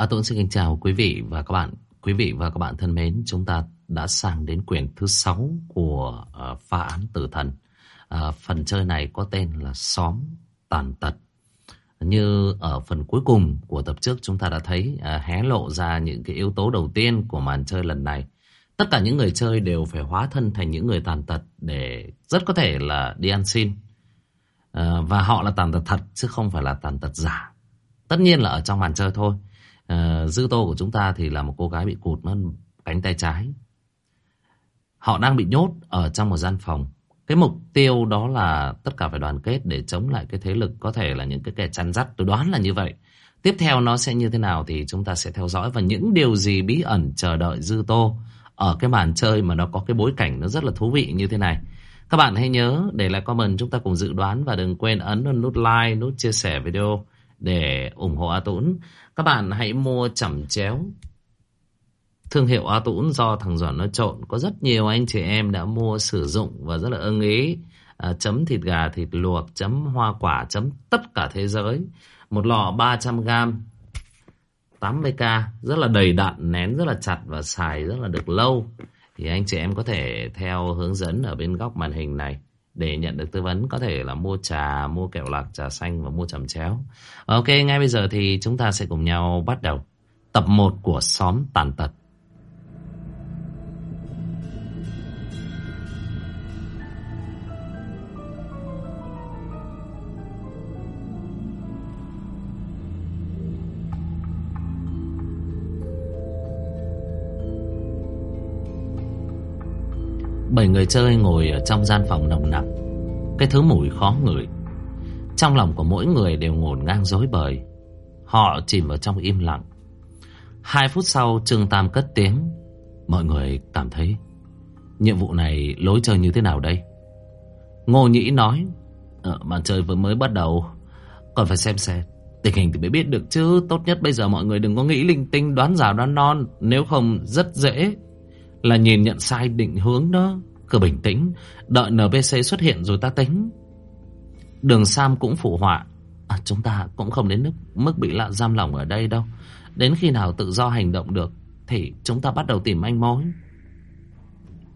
À, tôi xin kính chào quý vị và các bạn. Quý vị và các bạn thân mến, chúng ta đã sang đến quyển thứ 6 của uh, phá án tử thần. Uh, phần chơi này có tên là Xóm Tàn Tật. Như ở phần cuối cùng của tập trước chúng ta đã thấy uh, hé lộ ra những cái yếu tố đầu tiên của màn chơi lần này. Tất cả những người chơi đều phải hóa thân thành những người tàn tật để rất có thể là đi ăn xin. Uh, và họ là tàn tật thật chứ không phải là tàn tật giả. Tất nhiên là ở trong màn chơi thôi. Ờ, dư tô của chúng ta thì là một cô gái bị cụt mất cánh tay trái. Họ đang bị nhốt ở trong một gian phòng. Cái mục tiêu đó là tất cả phải đoàn kết để chống lại cái thế lực có thể là những cái kẻ chăn dắt. Tôi đoán là như vậy. Tiếp theo nó sẽ như thế nào thì chúng ta sẽ theo dõi và những điều gì bí ẩn chờ đợi Dư Tô ở cái màn chơi mà nó có cái bối cảnh nó rất là thú vị như thế này. Các bạn hãy nhớ để lại comment chúng ta cùng dự đoán và đừng quên ấn nút like, nút chia sẻ video để ủng hộ A Tũng. Các bạn hãy mua chẩm chéo thương hiệu A Tũng do thằng Doãn nó trộn. Có rất nhiều anh chị em đã mua sử dụng và rất là ưng ý. À, chấm thịt gà, thịt luộc, chấm hoa quả, chấm tất cả thế giới. Một lọ 300g, 80k, rất là đầy đặn, nén rất là chặt và xài rất là được lâu. Thì anh chị em có thể theo hướng dẫn ở bên góc màn hình này để nhận được tư vấn có thể là mua trà, mua kẹo lạc, trà xanh và mua chầm chéo. Ok, ngay bây giờ thì chúng ta sẽ cùng nhau bắt đầu tập 1 của xóm tàn tật. Bảy người chơi ngồi ở trong gian phòng nồng nặc. Cái thứ mùi khó ngửi. Trong lòng của mỗi người đều ngổn ngang dối bời. Họ chìm vào trong im lặng. Hai phút sau Trương Tam cất tiếng. Mọi người cảm thấy Nhiệm vụ này lối chơi như thế nào đây? Ngô Nhĩ nói ờ, Màn chơi vừa mới bắt đầu. Còn phải xem xét. Tình hình thì mới biết được chứ. Tốt nhất bây giờ mọi người đừng có nghĩ linh tinh đoán rào đoán non. Nếu không rất dễ là nhìn nhận sai định hướng đó. Cứ bình tĩnh Đợi NPC xuất hiện rồi ta tính. Đường Sam cũng phụ họa à, Chúng ta cũng không đến mức, mức bị lạ giam lỏng ở đây đâu. Đến khi nào tự do hành động được Thì chúng ta bắt đầu tìm manh mối.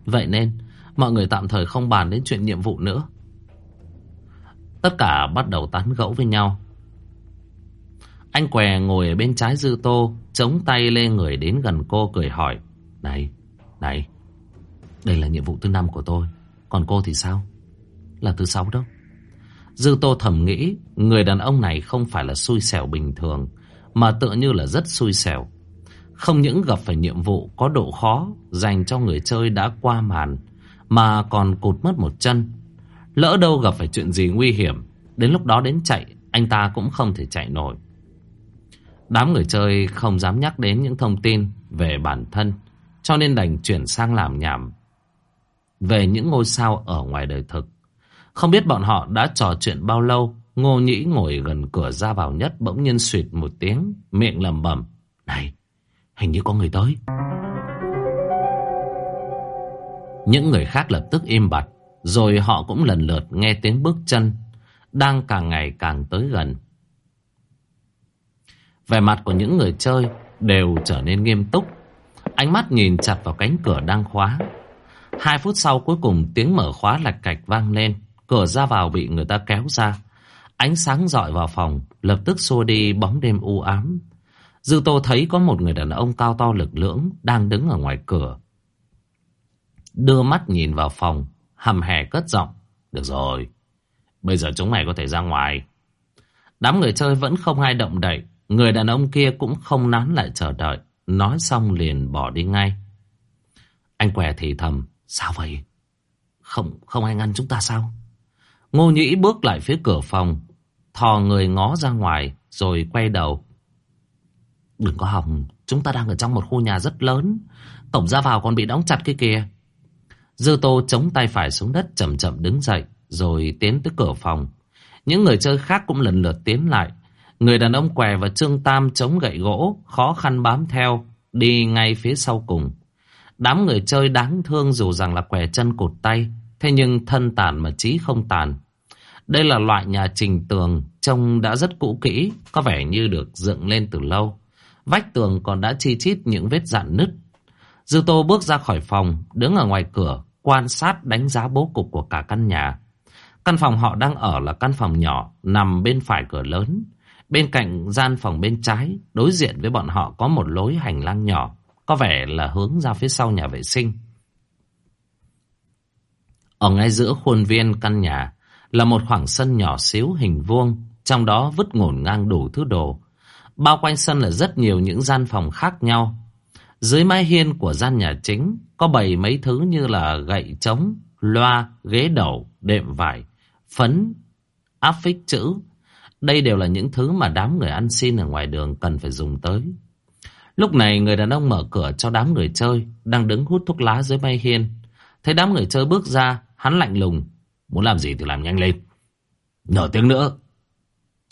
Vậy nên Mọi người tạm thời không bàn đến chuyện nhiệm vụ nữa. Tất cả bắt đầu tán gẫu với nhau. Anh què ngồi ở bên trái dư tô Chống tay lên người đến gần cô cười hỏi Này này, đây là nhiệm vụ thứ năm của tôi. Còn cô thì sao? Là thứ sáu đâu. Dư Tô thầm nghĩ, người đàn ông này không phải là xui xẻo bình thường, mà tựa như là rất xui xẻo. Không những gặp phải nhiệm vụ có độ khó dành cho người chơi đã qua màn, mà còn cụt mất một chân. Lỡ đâu gặp phải chuyện gì nguy hiểm, đến lúc đó đến chạy, anh ta cũng không thể chạy nổi. Đám người chơi không dám nhắc đến những thông tin về bản thân cho nên đành chuyển sang làm nhảm về những ngôi sao ở ngoài đời thực. Không biết bọn họ đã trò chuyện bao lâu, Ngô Nhĩ ngồi gần cửa ra vào nhất Bỗng nhiên suyệt một tiếng, Miệng lầm bẩm, Này, hình như có người tới. Những người khác lập tức im bặt, Rồi họ cũng lần lượt nghe tiếng bước chân, Đang càng ngày càng tới gần. Vẻ mặt của những người chơi Đều trở nên nghiêm túc, Ánh mắt nhìn chặt vào cánh cửa đang khóa Hai phút sau cuối cùng, tiếng mở khóa lạch cạch vang lên Cửa ra vào bị người ta kéo ra Ánh sáng dọi vào phòng, Lập tức xua đi bóng đêm u ám Dư tô thấy có một người đàn ông cao to lực lưỡng Đang đứng ở ngoài cửa Đưa mắt nhìn vào phòng, Hầm hè cất giọng, Được rồi, Bây giờ chúng mày có thể ra ngoài Đám người chơi vẫn không ai động đậy, Người đàn ông kia cũng không nán lại chờ đợi, Nói xong liền bỏ đi ngay. Anh què thì thầm. Sao vậy? Không, không ai ngăn chúng ta sao? Ngô Nhĩ bước lại phía cửa phòng. Thò người ngó ra ngoài rồi quay đầu. Đừng có hỏng, chúng ta đang ở trong một khu nhà rất lớn. Tổng ra vào còn bị đóng chặt kia kìa. Dư tô chống tay phải xuống đất chậm chậm đứng dậy rồi tiến tới cửa phòng. Những người chơi khác cũng lần lượt tiến lại. Người đàn ông què và Trương Tam chống gậy gỗ, khó khăn bám theo, đi ngay phía sau cùng. Đám người chơi đáng thương dù rằng là què chân cột tay, thế nhưng thân tàn mà trí không tàn. Đây là loại nhà trình tường, trông đã rất cũ kỹ, có vẻ như được dựng lên từ lâu. Vách tường còn đã chi chít những vết dạn nứt. Dư Tô bước ra khỏi phòng, đứng ở ngoài cửa, quan sát đánh giá bố cục của cả căn nhà. Căn phòng họ đang ở là căn phòng nhỏ, nằm bên phải cửa lớn. Bên cạnh gian phòng bên trái, đối diện với bọn họ có một lối hành lang nhỏ, có vẻ là hướng ra phía sau nhà vệ sinh. Ở ngay giữa khuôn viên căn nhà là một khoảng sân nhỏ xíu hình vuông, trong đó vứt ngổn ngang đủ thứ đồ. Bao quanh sân là rất nhiều những gian phòng khác nhau. Dưới mái hiên của gian nhà chính có bày mấy thứ như là gậy trống, loa, ghế đầu, đệm vải, phấn, áp phích chữ. Đây đều là những thứ mà đám người ăn xin ở ngoài đường cần phải dùng tới. Lúc này người đàn ông mở cửa cho đám người chơi đang đứng hút thuốc lá dưới mây hiên. Thấy đám người chơi bước ra, hắn lạnh lùng. Muốn làm gì thì làm nhanh lên. Nửa tiếng nữa,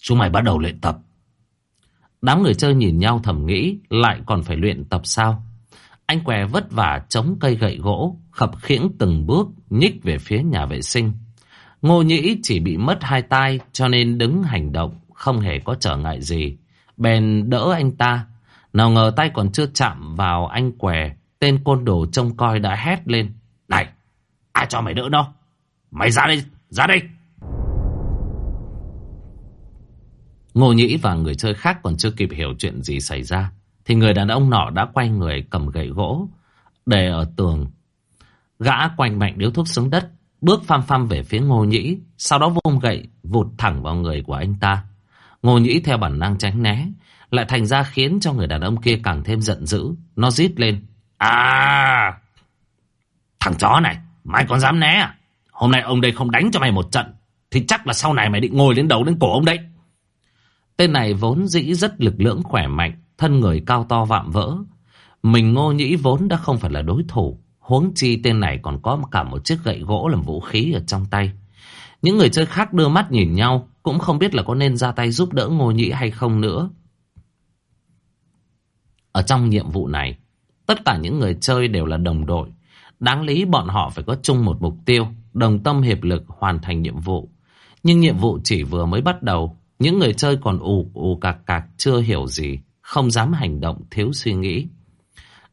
chúng mày bắt đầu luyện tập. Đám người chơi nhìn nhau thầm nghĩ lại còn phải luyện tập sao? Anh què vất vả chống cây gậy gỗ, khập khiễng từng bước nhích về phía nhà vệ sinh. Ngô Nhĩ chỉ bị mất hai tay cho nên đứng hành động, không hề có trở ngại gì. Bèn đỡ anh ta. Nào ngờ tay còn chưa chạm vào anh què, tên côn đồ trông coi đã hét lên. Này, ai cho mày đỡ đâu? Mày ra đây, ra đây! Ngô Nhĩ và người chơi khác còn chưa kịp hiểu chuyện gì xảy ra. Thì người đàn ông nọ đã quay người cầm gậy gỗ, để ở tường. Gã quanh mạnh điếu thuốc xuống đất, bước pham pham về phía Ngô Nhĩ, sau đó vung gậy vụt thẳng vào người của anh ta. Ngô Nhĩ theo bản năng tránh né, lại thành ra khiến cho người đàn ông kia càng thêm giận dữ. Nó rít lên. À! Thằng chó này, mày còn dám né à? Hôm nay ông đây không đánh cho mày một trận, thì chắc là sau này mày định ngồi lên đầu đến cổ ông đấy. Tên này vốn dĩ rất lực lưỡng khỏe mạnh, thân người cao to vạm vỡ. Mình ngô nhĩ vốn đã không phải là đối thủ, huống chi tên này còn có cả một chiếc gậy gỗ làm vũ khí ở trong tay. Những người chơi khác đưa mắt nhìn nhau, cũng không biết là có nên ra tay giúp đỡ ngô nhĩ hay không nữa. Ở trong nhiệm vụ này, tất cả những người chơi đều là đồng đội. Đáng lý bọn họ phải có chung một mục tiêu, đồng tâm hiệp lực hoàn thành nhiệm vụ. Nhưng nhiệm vụ chỉ vừa mới bắt đầu, những người chơi còn ù ù cạc cạc chưa hiểu gì, không dám hành động thiếu suy nghĩ.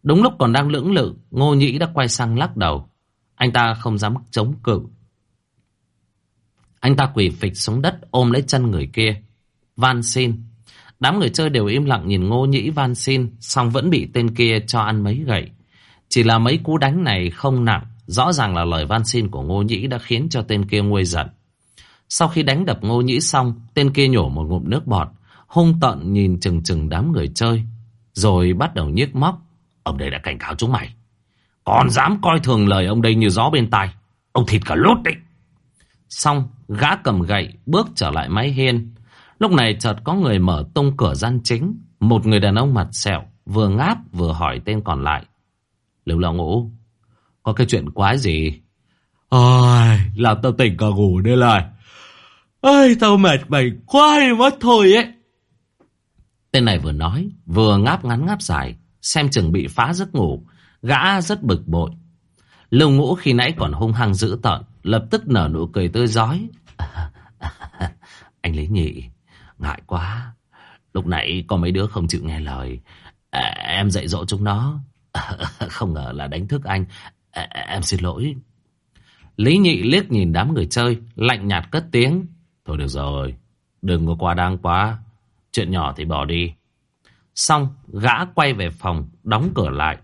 Đúng lúc còn đang lưỡng lự, Ngô Nhĩ đã quay sang lắc đầu. Anh ta không dám chống cự. Anh ta quỳ phịch xuống đất ôm lấy chân người kia. Van xin. Đám người chơi đều im lặng nhìn Ngô Nhĩ van xin, song vẫn bị tên kia cho ăn mấy gậy. Chỉ là mấy cú đánh này không nặng, rõ ràng là lời van xin của Ngô Nhĩ đã khiến cho tên kia nguôi giận. Sau khi đánh đập Ngô Nhĩ xong, tên kia nhổ một ngụm nước bọt, hung tợn nhìn chừng chừng đám người chơi, rồi bắt đầu nhiếc móc. Ông đây đã cảnh cáo chúng mày. Còn dám coi thường lời ông đây như gió bên tai. Ông thịt cả lốt đấy. Xong, gã cầm gậy, bước trở lại mái hiên. Lúc này chợt có người mở tung cửa gian chính. Một người đàn ông mặt sẹo, vừa ngáp vừa hỏi tên còn lại. Lưu Lão Ngũ, có cái chuyện quái gì? Ôi, làm tao tỉnh cả ngủ đây lại. Ôi, tao mệt mày quá mất thôi ấy. Tên này vừa nói, vừa ngáp ngắn ngáp dài, xem chừng bị phá giấc ngủ, gã rất bực bội. Lưu ngũ khi nãy còn hung hăng dữ tợn, lập tức nở nụ cười tươi giói. Anh Lý Nhị, ngại quá. Lúc nãy có mấy đứa không chịu nghe lời. À, em dạy dỗ chúng nó. không ngờ là đánh thức anh. À, em xin lỗi. Lý Nhị liếc nhìn đám người chơi, lạnh nhạt cất tiếng. Thôi được rồi, đừng có quá đáng quá. Chuyện nhỏ thì bỏ đi. Xong, gã quay về phòng, đóng cửa lại.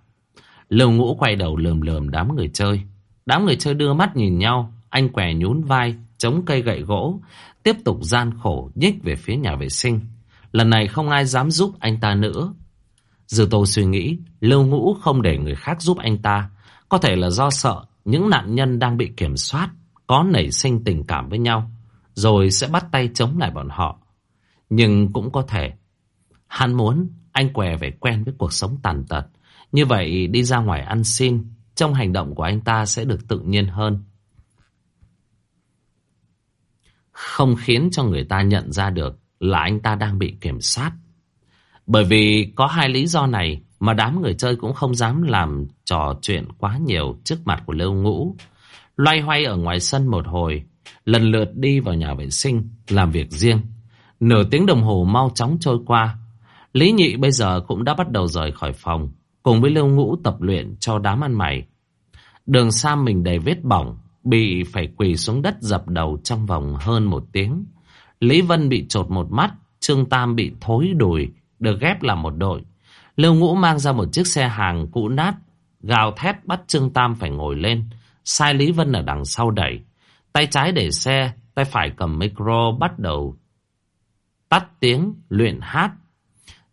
Lưu ngũ quay đầu lườm lườm đám người chơi. Đám người chơi đưa mắt nhìn nhau, anh què nhún vai, chống cây gậy gỗ, tiếp tục gian khổ nhích về phía nhà vệ sinh. Lần này không ai dám giúp anh ta nữa. Dư tô suy nghĩ, Lưu ngũ không để người khác giúp anh ta. Có thể là do sợ những nạn nhân đang bị kiểm soát, có nảy sinh tình cảm với nhau, rồi sẽ bắt tay chống lại bọn họ. Nhưng cũng có thể Hắn muốn anh què phải quen với cuộc sống tàn tật Như vậy đi ra ngoài ăn xin Trong hành động của anh ta sẽ được tự nhiên hơn không khiến cho người ta nhận ra được Là anh ta đang bị kiểm soát. Bởi vì có hai lý do này Mà đám người chơi cũng không dám làm trò chuyện quá nhiều Trước mặt của Lưu Ngũ. Loay hoay ở ngoài sân một hồi Lần lượt đi vào nhà vệ sinh Làm việc riêng. Nửa tiếng đồng hồ mau chóng trôi qua. Lý Nhị bây giờ cũng đã bắt đầu rời khỏi phòng, cùng với Lưu Ngũ tập luyện cho đám ăn mày. Đường Sam mình đầy vết bỏng, bị phải quỳ xuống đất dập đầu trong vòng hơn một tiếng. Lý Vân bị trột một mắt, Trương Tam bị thối đùi, được ghép làm một đội. Lưu Ngũ mang ra một chiếc xe hàng cũ nát, gào thét bắt Trương Tam phải ngồi lên, sai Lý Vân ở đằng sau đẩy. Tay trái để xe, tay phải cầm micro bắt đầu tắt tiếng luyện hát.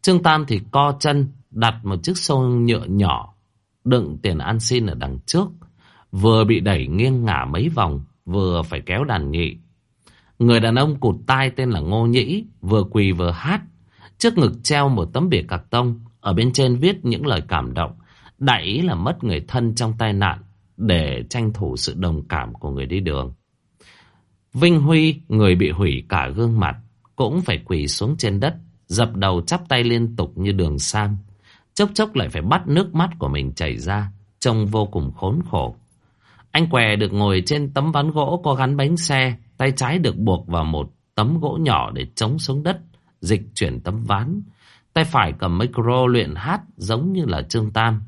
Trương Tam thì co chân đặt một chiếc xô nhựa nhỏ đựng tiền ăn xin ở đằng trước, vừa bị đẩy nghiêng ngả mấy vòng, vừa phải kéo đàn nhị. Người đàn ông cụt tai tên là Ngô Nhĩ, vừa quỳ vừa hát, trước ngực treo một tấm bìa cạc tông, ở bên trên viết những lời cảm động, đại ý là mất người thân trong tai nạn để tranh thủ sự đồng cảm của người đi đường. Vinh Huy, người bị hủy cả gương mặt, cũng phải quỳ xuống trên đất, dập đầu chắp tay liên tục như đường sam. Chốc chốc lại phải bắt nước mắt của mình chảy ra, trông vô cùng khốn khổ. Anh què được ngồi trên tấm ván gỗ có gắn bánh xe, tay trái được buộc vào một tấm gỗ nhỏ để chống xuống đất, dịch chuyển tấm ván. Tay phải cầm micro luyện hát giống như là Trương Tam.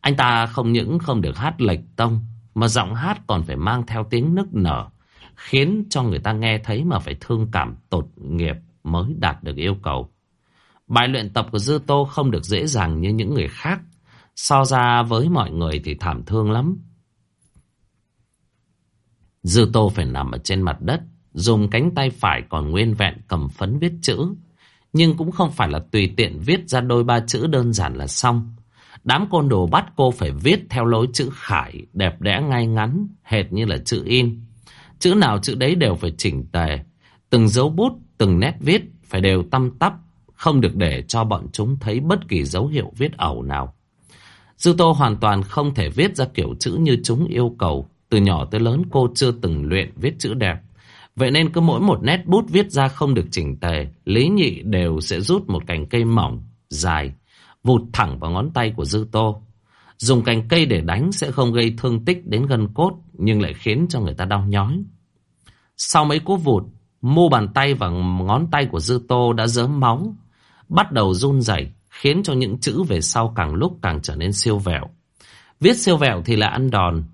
Anh ta không những không được hát lệch tông, mà giọng hát còn phải mang theo tiếng nức nở, khiến cho người ta nghe thấy mà phải thương cảm tột nghiệp mới đạt được yêu cầu. Bài luyện tập của Dư Tô không được dễ dàng như những người khác. So ra với mọi người thì thảm thương lắm. Dư Tô phải nằm ở trên mặt đất, dùng cánh tay phải còn nguyên vẹn cầm phấn viết chữ. Nhưng cũng không phải là tùy tiện viết ra đôi ba chữ đơn giản là xong. Đám côn đồ bắt cô phải viết theo lối chữ khải, đẹp đẽ ngay ngắn, hệt như là chữ in. Chữ nào chữ đấy đều phải chỉnh tề. Từng dấu bút, từng nét viết phải đều tăm tắp, không được để cho bọn chúng thấy bất kỳ dấu hiệu viết ẩu nào. Dư Tô hoàn toàn không thể viết ra kiểu chữ như chúng yêu cầu. Từ nhỏ tới lớn cô chưa từng luyện viết chữ đẹp. Vậy nên cứ mỗi một nét bút viết ra không được chỉnh tề, Lý Nhị đều sẽ rút một cành cây mỏng, dài, vụt thẳng vào ngón tay của Dư Tô. Dùng cành cây để đánh sẽ không gây thương tích đến gân cốt, nhưng lại khiến cho người ta đau nhói. Sau mấy cú vụt, mu bàn tay và ngón tay của Dư Tô đã dớm máu, bắt đầu run rẩy, khiến cho những chữ về sau càng lúc càng trở nên siêu vẹo. Viết siêu vẹo thì là ăn đòn.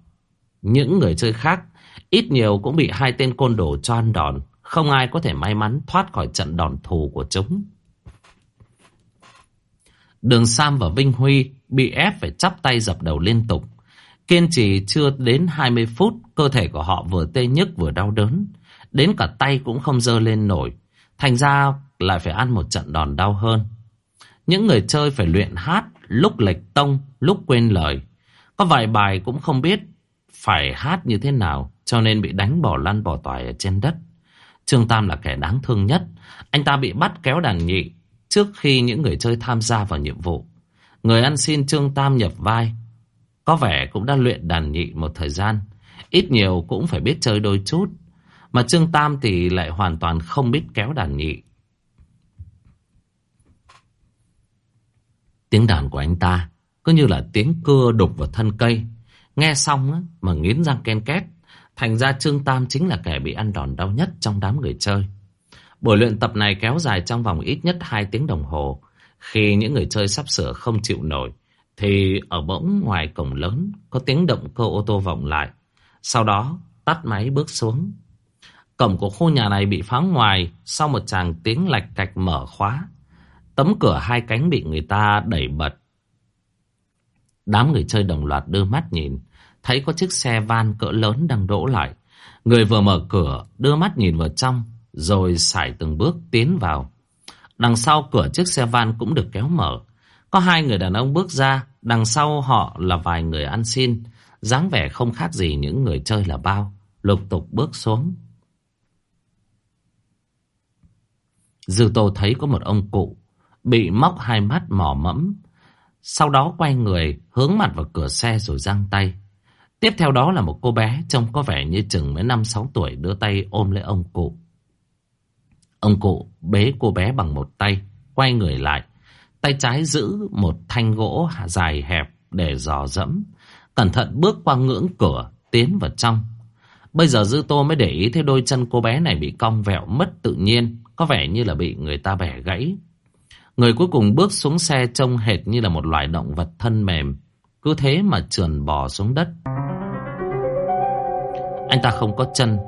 Những người chơi khác ít nhiều cũng bị hai tên côn đồ cho ăn đòn, không ai có thể may mắn thoát khỏi trận đòn thù của chúng. Đường Sam và Vinh Huy bị ép phải chắp tay dập đầu liên tục. Kiên trì chưa đến 20 phút, cơ thể của họ vừa tê nhức vừa đau đớn. Đến cả tay cũng không dơ lên nổi. Thành ra lại phải ăn một trận đòn đau hơn. Những người chơi phải luyện hát, lúc lệch tông, lúc quên lời. Có vài bài cũng không biết phải hát như thế nào, cho nên bị đánh bỏ lăn bỏ tỏi ở trên đất. Trương Tam là kẻ đáng thương nhất. Anh ta bị bắt kéo đàn nhị trước khi những người chơi tham gia vào nhiệm vụ. Người ăn xin Trương Tam nhập vai. Có vẻ cũng đã luyện đàn nhị một thời gian. Ít nhiều cũng phải biết chơi đôi chút. Mà Trương Tam thì lại hoàn toàn không biết kéo đàn nhị. Tiếng đàn của anh ta cứ như là tiếng cưa đục vào thân cây. Nghe xong á, mà nghiến răng ken két. Thành ra Trương Tam chính là kẻ bị ăn đòn đau nhất trong đám người chơi. Buổi luyện tập này kéo dài trong vòng ít nhất 2 tiếng đồng hồ. Khi những người chơi sắp sửa không chịu nổi, thì ở bỗng ngoài cổng lớn có tiếng động cơ ô tô vọng lại. Sau đó tắt máy bước xuống. Cổng của khu nhà này bị phá ngoài sau một tràng tiếng lạch cạch mở khóa. Tấm cửa hai cánh bị người ta đẩy bật. Đám người chơi đồng loạt đưa mắt nhìn, thấy có chiếc xe van cỡ lớn đang đỗ lại. Người vừa mở cửa, đưa mắt nhìn vào trong, rồi sải từng bước tiến vào. Đằng sau cửa chiếc xe van cũng được kéo mở. Có hai người đàn ông bước ra, đằng sau họ là vài người ăn xin, dáng vẻ không khác gì những người chơi là bao, lục tục bước xuống. Dư Tô thấy có một ông cụ bị móc hai mắt mỏ mẫm, sau đó quay người hướng mặt vào cửa xe rồi giang tay. Tiếp theo đó là một cô bé trông có vẻ như chừng mấy năm sáu tuổi đưa tay ôm lấy ông cụ. Ông cụ bế cô bé bằng một tay, quay người lại. Tay trái giữ một thanh gỗ dài hẹp để dò dẫm. Cẩn thận bước qua ngưỡng cửa, tiến vào trong. Bây giờ Dư Tô mới để ý thấy đôi chân cô bé này bị cong vẹo mất tự nhiên. Có vẻ như là bị người ta bẻ gãy. Người cuối cùng bước xuống xe trông hệt như là một loài động vật thân mềm. Cứ thế mà trườn bò xuống đất. Anh ta không có chân.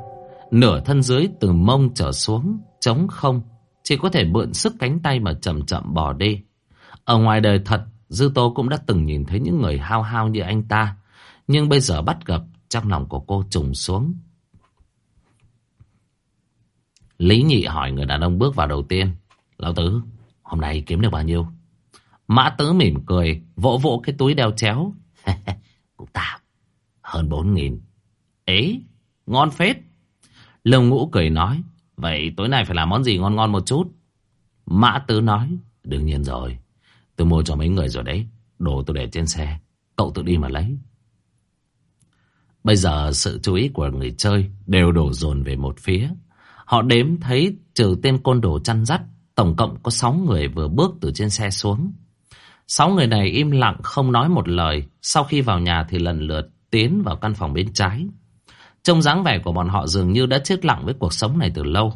Nửa thân dưới từ mông trở xuống, trống không. Chỉ có thể mượn sức cánh tay mà chậm chậm bò đi. Ở ngoài đời thật, Dư Tô cũng đã từng nhìn thấy những người hao hao như anh ta. Nhưng bây giờ bắt gặp, trong lòng của cô trùng xuống. Lý Nhị hỏi người đàn ông bước vào đầu tiên. Lão Tứ, hôm nay kiếm được bao nhiêu? Mã Tứ mỉm cười, vỗ vỗ cái túi đeo chéo. Cũng tạm, hơn bốn nghìn. Ấy, ngon phết. Lương Ngũ cười nói, vậy tối nay phải làm món gì ngon ngon một chút? Mã Tứ nói, đương nhiên rồi. Tôi mua cho mấy người rồi đấy. Đồ tôi để trên xe. Cậu tự đi mà lấy. Bây giờ sự chú ý của người chơi đều đổ dồn về một phía. Họ đếm thấy trừ tên côn đồ chăn dắt, tổng cộng có 6 người vừa bước từ trên xe xuống. 6 người này im lặng không nói một lời, sau khi vào nhà thì lần lượt tiến vào căn phòng bên trái. Trông dáng vẻ của bọn họ dường như đã chết lặng với cuộc sống này từ lâu.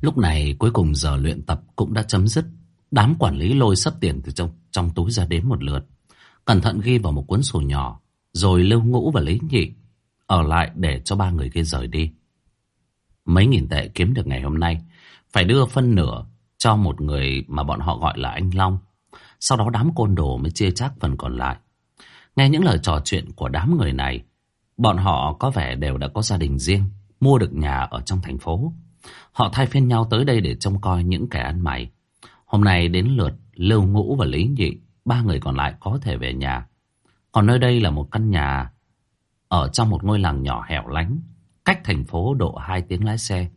Lúc này cuối cùng giờ luyện tập cũng đã chấm dứt. Đám quản lý lôi sắp tiền từ trong, trong túi ra đếm một lượt. Cẩn thận ghi vào một cuốn sổ nhỏ. Rồi lưu ngũ và lý nhị. Ở lại để cho ba người kia rời đi. Mấy nghìn tệ kiếm được ngày hôm nay. Phải đưa phân nửa cho một người mà bọn họ gọi là anh Long. Sau đó đám côn đồ mới chia chác phần còn lại. Nghe những lời trò chuyện của đám người này. Bọn họ có vẻ đều đã có gia đình riêng. Mua được nhà ở trong thành phố. Họ thay phiên nhau tới đây để trông coi những kẻ ăn mày. Hôm nay đến lượt Lưu Ngũ và Lý Nhị, ba người còn lại có thể về nhà. Còn nơi đây là một căn nhà ở trong một ngôi làng nhỏ hẻo lánh, cách thành phố độ hai tiếng lái xe.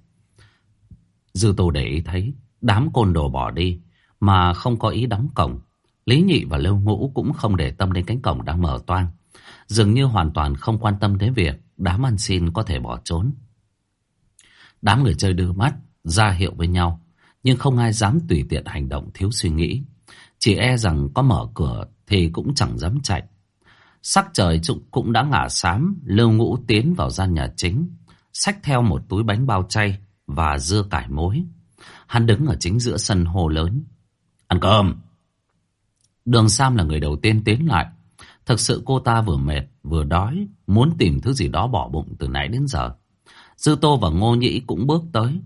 Dư Tô để ý thấy đám côn đồ bỏ đi mà không có ý đóng cổng. Lý Nhị và Lưu Ngũ cũng không để tâm đến cánh cổng đang mở toang. Dường như hoàn toàn không quan tâm đến việc đám ăn xin có thể bỏ trốn. Đám người chơi đưa mắt, ra hiệu với nhau. Nhưng không ai dám tùy tiện hành động thiếu suy nghĩ. Chỉ e rằng có mở cửa thì cũng chẳng dám chạy. Sắc trời cũng đã ngả xám, lưu ngũ tiến vào gian nhà chính, xách theo một túi bánh bao chay và dưa cải muối. Hắn đứng ở chính giữa sân hồ lớn. Ăn cơm! Đường Sam là người đầu tiên tiến lại. Thực sự cô ta vừa mệt, vừa đói, muốn tìm thứ gì đó bỏ bụng từ nãy đến giờ. Dư Tô và Ngô Nhĩ cũng bước tới.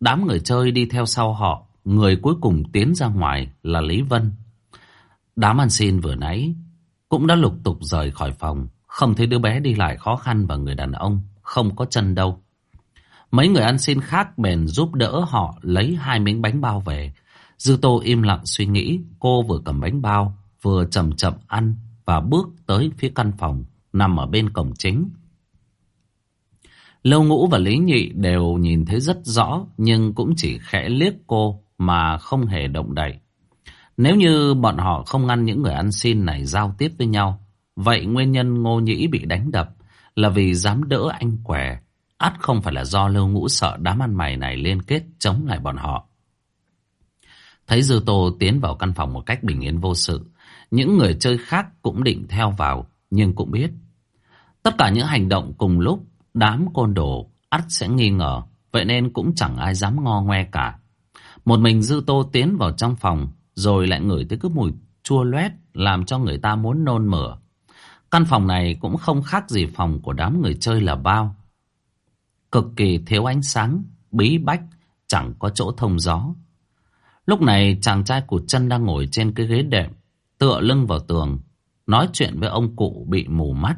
Đám người chơi đi theo sau họ, người cuối cùng tiến ra ngoài là Lý Vân. Đám ăn xin vừa nãy cũng đã lục tục rời khỏi phòng, không thấy đứa bé đi lại khó khăn và người đàn ông không có chân đâu. Mấy người ăn xin khác bèn giúp đỡ họ lấy hai miếng bánh bao về. Dư Tô im lặng suy nghĩ, cô vừa cầm bánh bao, vừa chậm chậm ăn và bước tới phía căn phòng nằm ở bên cổng chính. Lâu Ngũ và Lý Nhị đều nhìn thấy rất rõ nhưng cũng chỉ khẽ liếc cô mà không hề động đậy. Nếu như bọn họ không ngăn những người ăn xin này giao tiếp với nhau, vậy nguyên nhân Ngô Nhĩ bị đánh đập là vì dám đỡ anh què, ắt không phải là do lưu Ngũ sợ đám ăn mày này liên kết chống lại bọn họ. Thấy Dư Tô tiến vào căn phòng một cách bình yên vô sự, những người chơi khác cũng định theo vào, nhưng cũng biết. Tất cả những hành động cùng lúc Đám côn đồ ắt sẽ nghi ngờ, vậy nên cũng chẳng ai dám ngo ngoe cả. Một mình Dư Tô tiến vào trong phòng, rồi lại ngửi tới cái mùi chua loét làm cho người ta muốn nôn mửa. Căn phòng này cũng không khác gì phòng của đám người chơi là bao. Cực kỳ thiếu ánh sáng, bí bách, chẳng có chỗ thông gió. Lúc này chàng trai cụt chân đang ngồi trên cái ghế đệm, tựa lưng vào tường, nói chuyện với ông cụ bị mù mắt.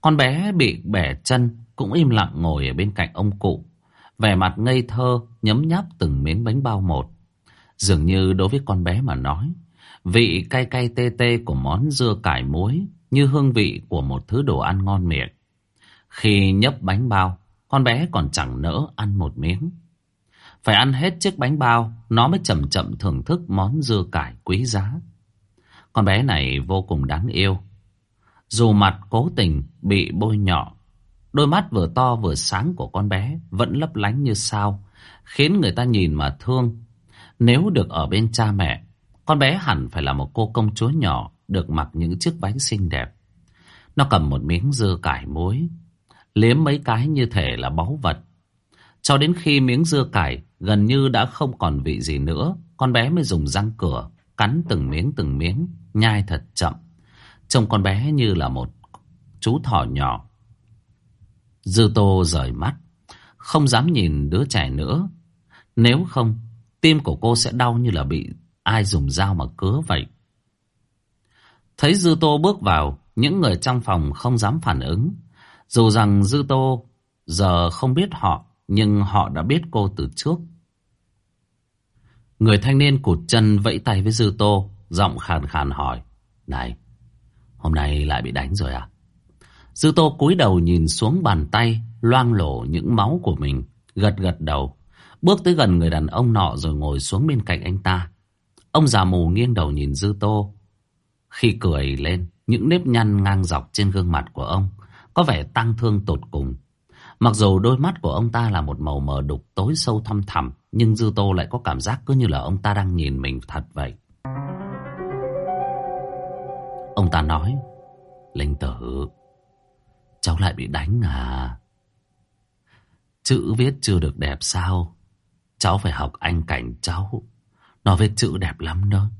Con bé bị bẻ chân, cũng im lặng ngồi ở bên cạnh ông cụ. Vẻ mặt ngây thơ, nhấm nháp từng miếng bánh bao một. Dường như đối với con bé mà nói, vị cay cay tê tê của món dưa cải muối như hương vị của một thứ đồ ăn ngon miệng. Khi nhấp bánh bao, con bé còn chẳng nỡ ăn một miếng. Phải ăn hết chiếc bánh bao, nó mới chậm chậm thưởng thức món dưa cải quý giá. Con bé này vô cùng đáng yêu. Dù mặt cố tình bị bôi nhọ Đôi mắt vừa to vừa sáng của con bé vẫn lấp lánh như sao, khiến người ta nhìn mà thương. Nếu được ở bên cha mẹ, con bé hẳn phải là một cô công chúa nhỏ được mặc những chiếc váy xinh đẹp. Nó cầm một miếng dưa cải muối, liếm mấy cái như thể là báu vật. Cho đến khi miếng dưa cải gần như đã không còn vị gì nữa. Con bé mới dùng răng cửa, cắn từng miếng từng miếng, nhai thật chậm. Trông con bé như là một chú thỏ nhỏ. Dư Tô rời mắt, không dám nhìn đứa trẻ nữa. Nếu không, tim của cô sẽ đau như là bị ai dùng dao mà cứa vậy. Thấy Dư Tô bước vào, những người trong phòng không dám phản ứng. Dù rằng Dư Tô giờ không biết họ, nhưng họ đã biết cô từ trước. Người thanh niên cụt chân vẫy tay với Dư Tô, giọng khàn khàn hỏi. Này, hôm nay lại bị đánh rồi à? Dư Tô cúi đầu nhìn xuống bàn tay, loang lổ những máu của mình, gật gật đầu. Bước tới gần người đàn ông nọ rồi ngồi xuống bên cạnh anh ta. Ông già mù nghiêng đầu nhìn Dư Tô. Khi cười lên, những nếp nhăn ngang dọc trên gương mặt của ông có vẻ tăng thương tột cùng. Mặc dù đôi mắt của ông ta là một màu mờ đục tối sâu thăm thẳm, nhưng Dư Tô lại có cảm giác cứ như là ông ta đang nhìn mình thật vậy. Ông ta nói, Linh tử, cháu lại bị đánh à? Chữ viết chưa được đẹp sao? Cháu phải học anh cảnh cháu. Nó viết chữ đẹp lắm đó.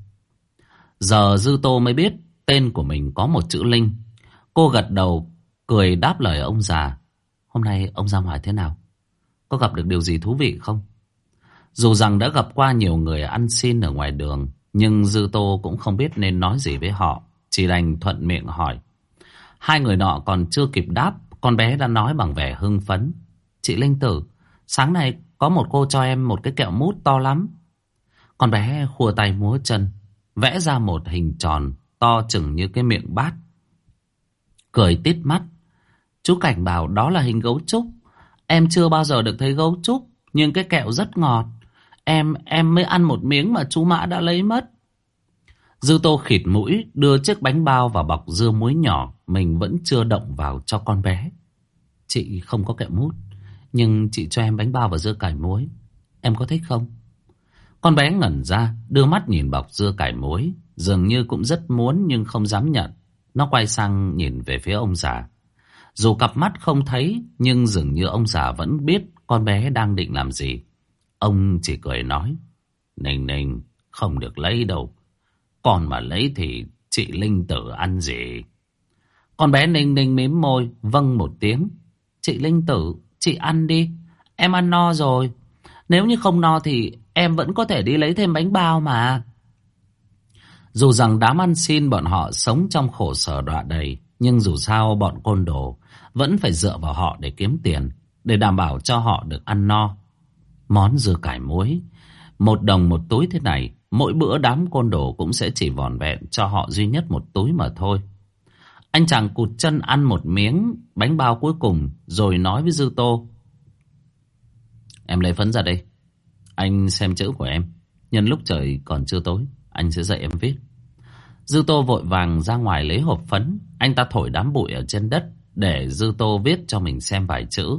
Giờ Dư Tô mới biết tên của mình có một chữ Linh. Cô gật đầu, cười đáp lời ông già. Hôm nay ông ra ngoài thế nào? Có gặp được điều gì thú vị không? Dù rằng đã gặp qua nhiều người ăn xin ở ngoài đường, nhưng Dư Tô cũng không biết nên nói gì với họ. Chỉ đành thuận miệng hỏi. Hai người nọ còn chưa kịp đáp, con bé đã nói bằng vẻ hưng phấn. Chị Linh Tử, sáng nay có một cô cho em một cái kẹo mút to lắm. Con bé khua tay múa chân, vẽ ra một hình tròn to chừng như cái miệng bát. Cười tít mắt. Chú Cảnh bảo đó là hình gấu trúc. Em chưa bao giờ được thấy gấu trúc, nhưng cái kẹo rất ngọt. Em, em mới ăn một miếng mà chú Mã đã lấy mất. Dư tô khịt mũi, đưa chiếc bánh bao vào bọc dưa muối nhỏ, mình vẫn chưa động vào cho con bé. Chị không có kẹo mút, nhưng chị cho em bánh bao và dưa cải muối. Em có thích không? Con bé ngẩn ra, đưa mắt nhìn bọc dưa cải muối, dường như cũng rất muốn nhưng không dám nhận. Nó quay sang nhìn về phía ông già. Dù cặp mắt không thấy, nhưng dường như ông già vẫn biết con bé đang định làm gì. Ông chỉ cười nói, Ninh ninh, không được lấy đâu. Còn mà lấy thì chị Linh Tử ăn gì? Con bé ninh ninh mím môi, vâng một tiếng. Chị Linh Tử, chị ăn đi. Em ăn no rồi. Nếu như không no thì em vẫn có thể đi lấy thêm bánh bao mà. Dù rằng đám ăn xin bọn họ sống trong khổ sở đọa đầy, nhưng dù sao bọn côn đồ vẫn phải dựa vào họ để kiếm tiền, để đảm bảo cho họ được ăn no. Món dưa cải muối, một đồng một túi thế này, mỗi bữa đám côn đồ cũng sẽ chỉ vòn vẹn cho họ duy nhất một túi mà thôi. Anh chàng cụt chân ăn một miếng bánh bao cuối cùng rồi nói với Dư Tô. Em lấy phấn ra đây. Anh xem chữ của em. Nhân lúc trời còn chưa tối, anh sẽ dạy em viết. Dư Tô vội vàng ra ngoài lấy hộp phấn. Anh ta thổi đám bụi ở trên đất để Dư Tô viết cho mình xem vài chữ.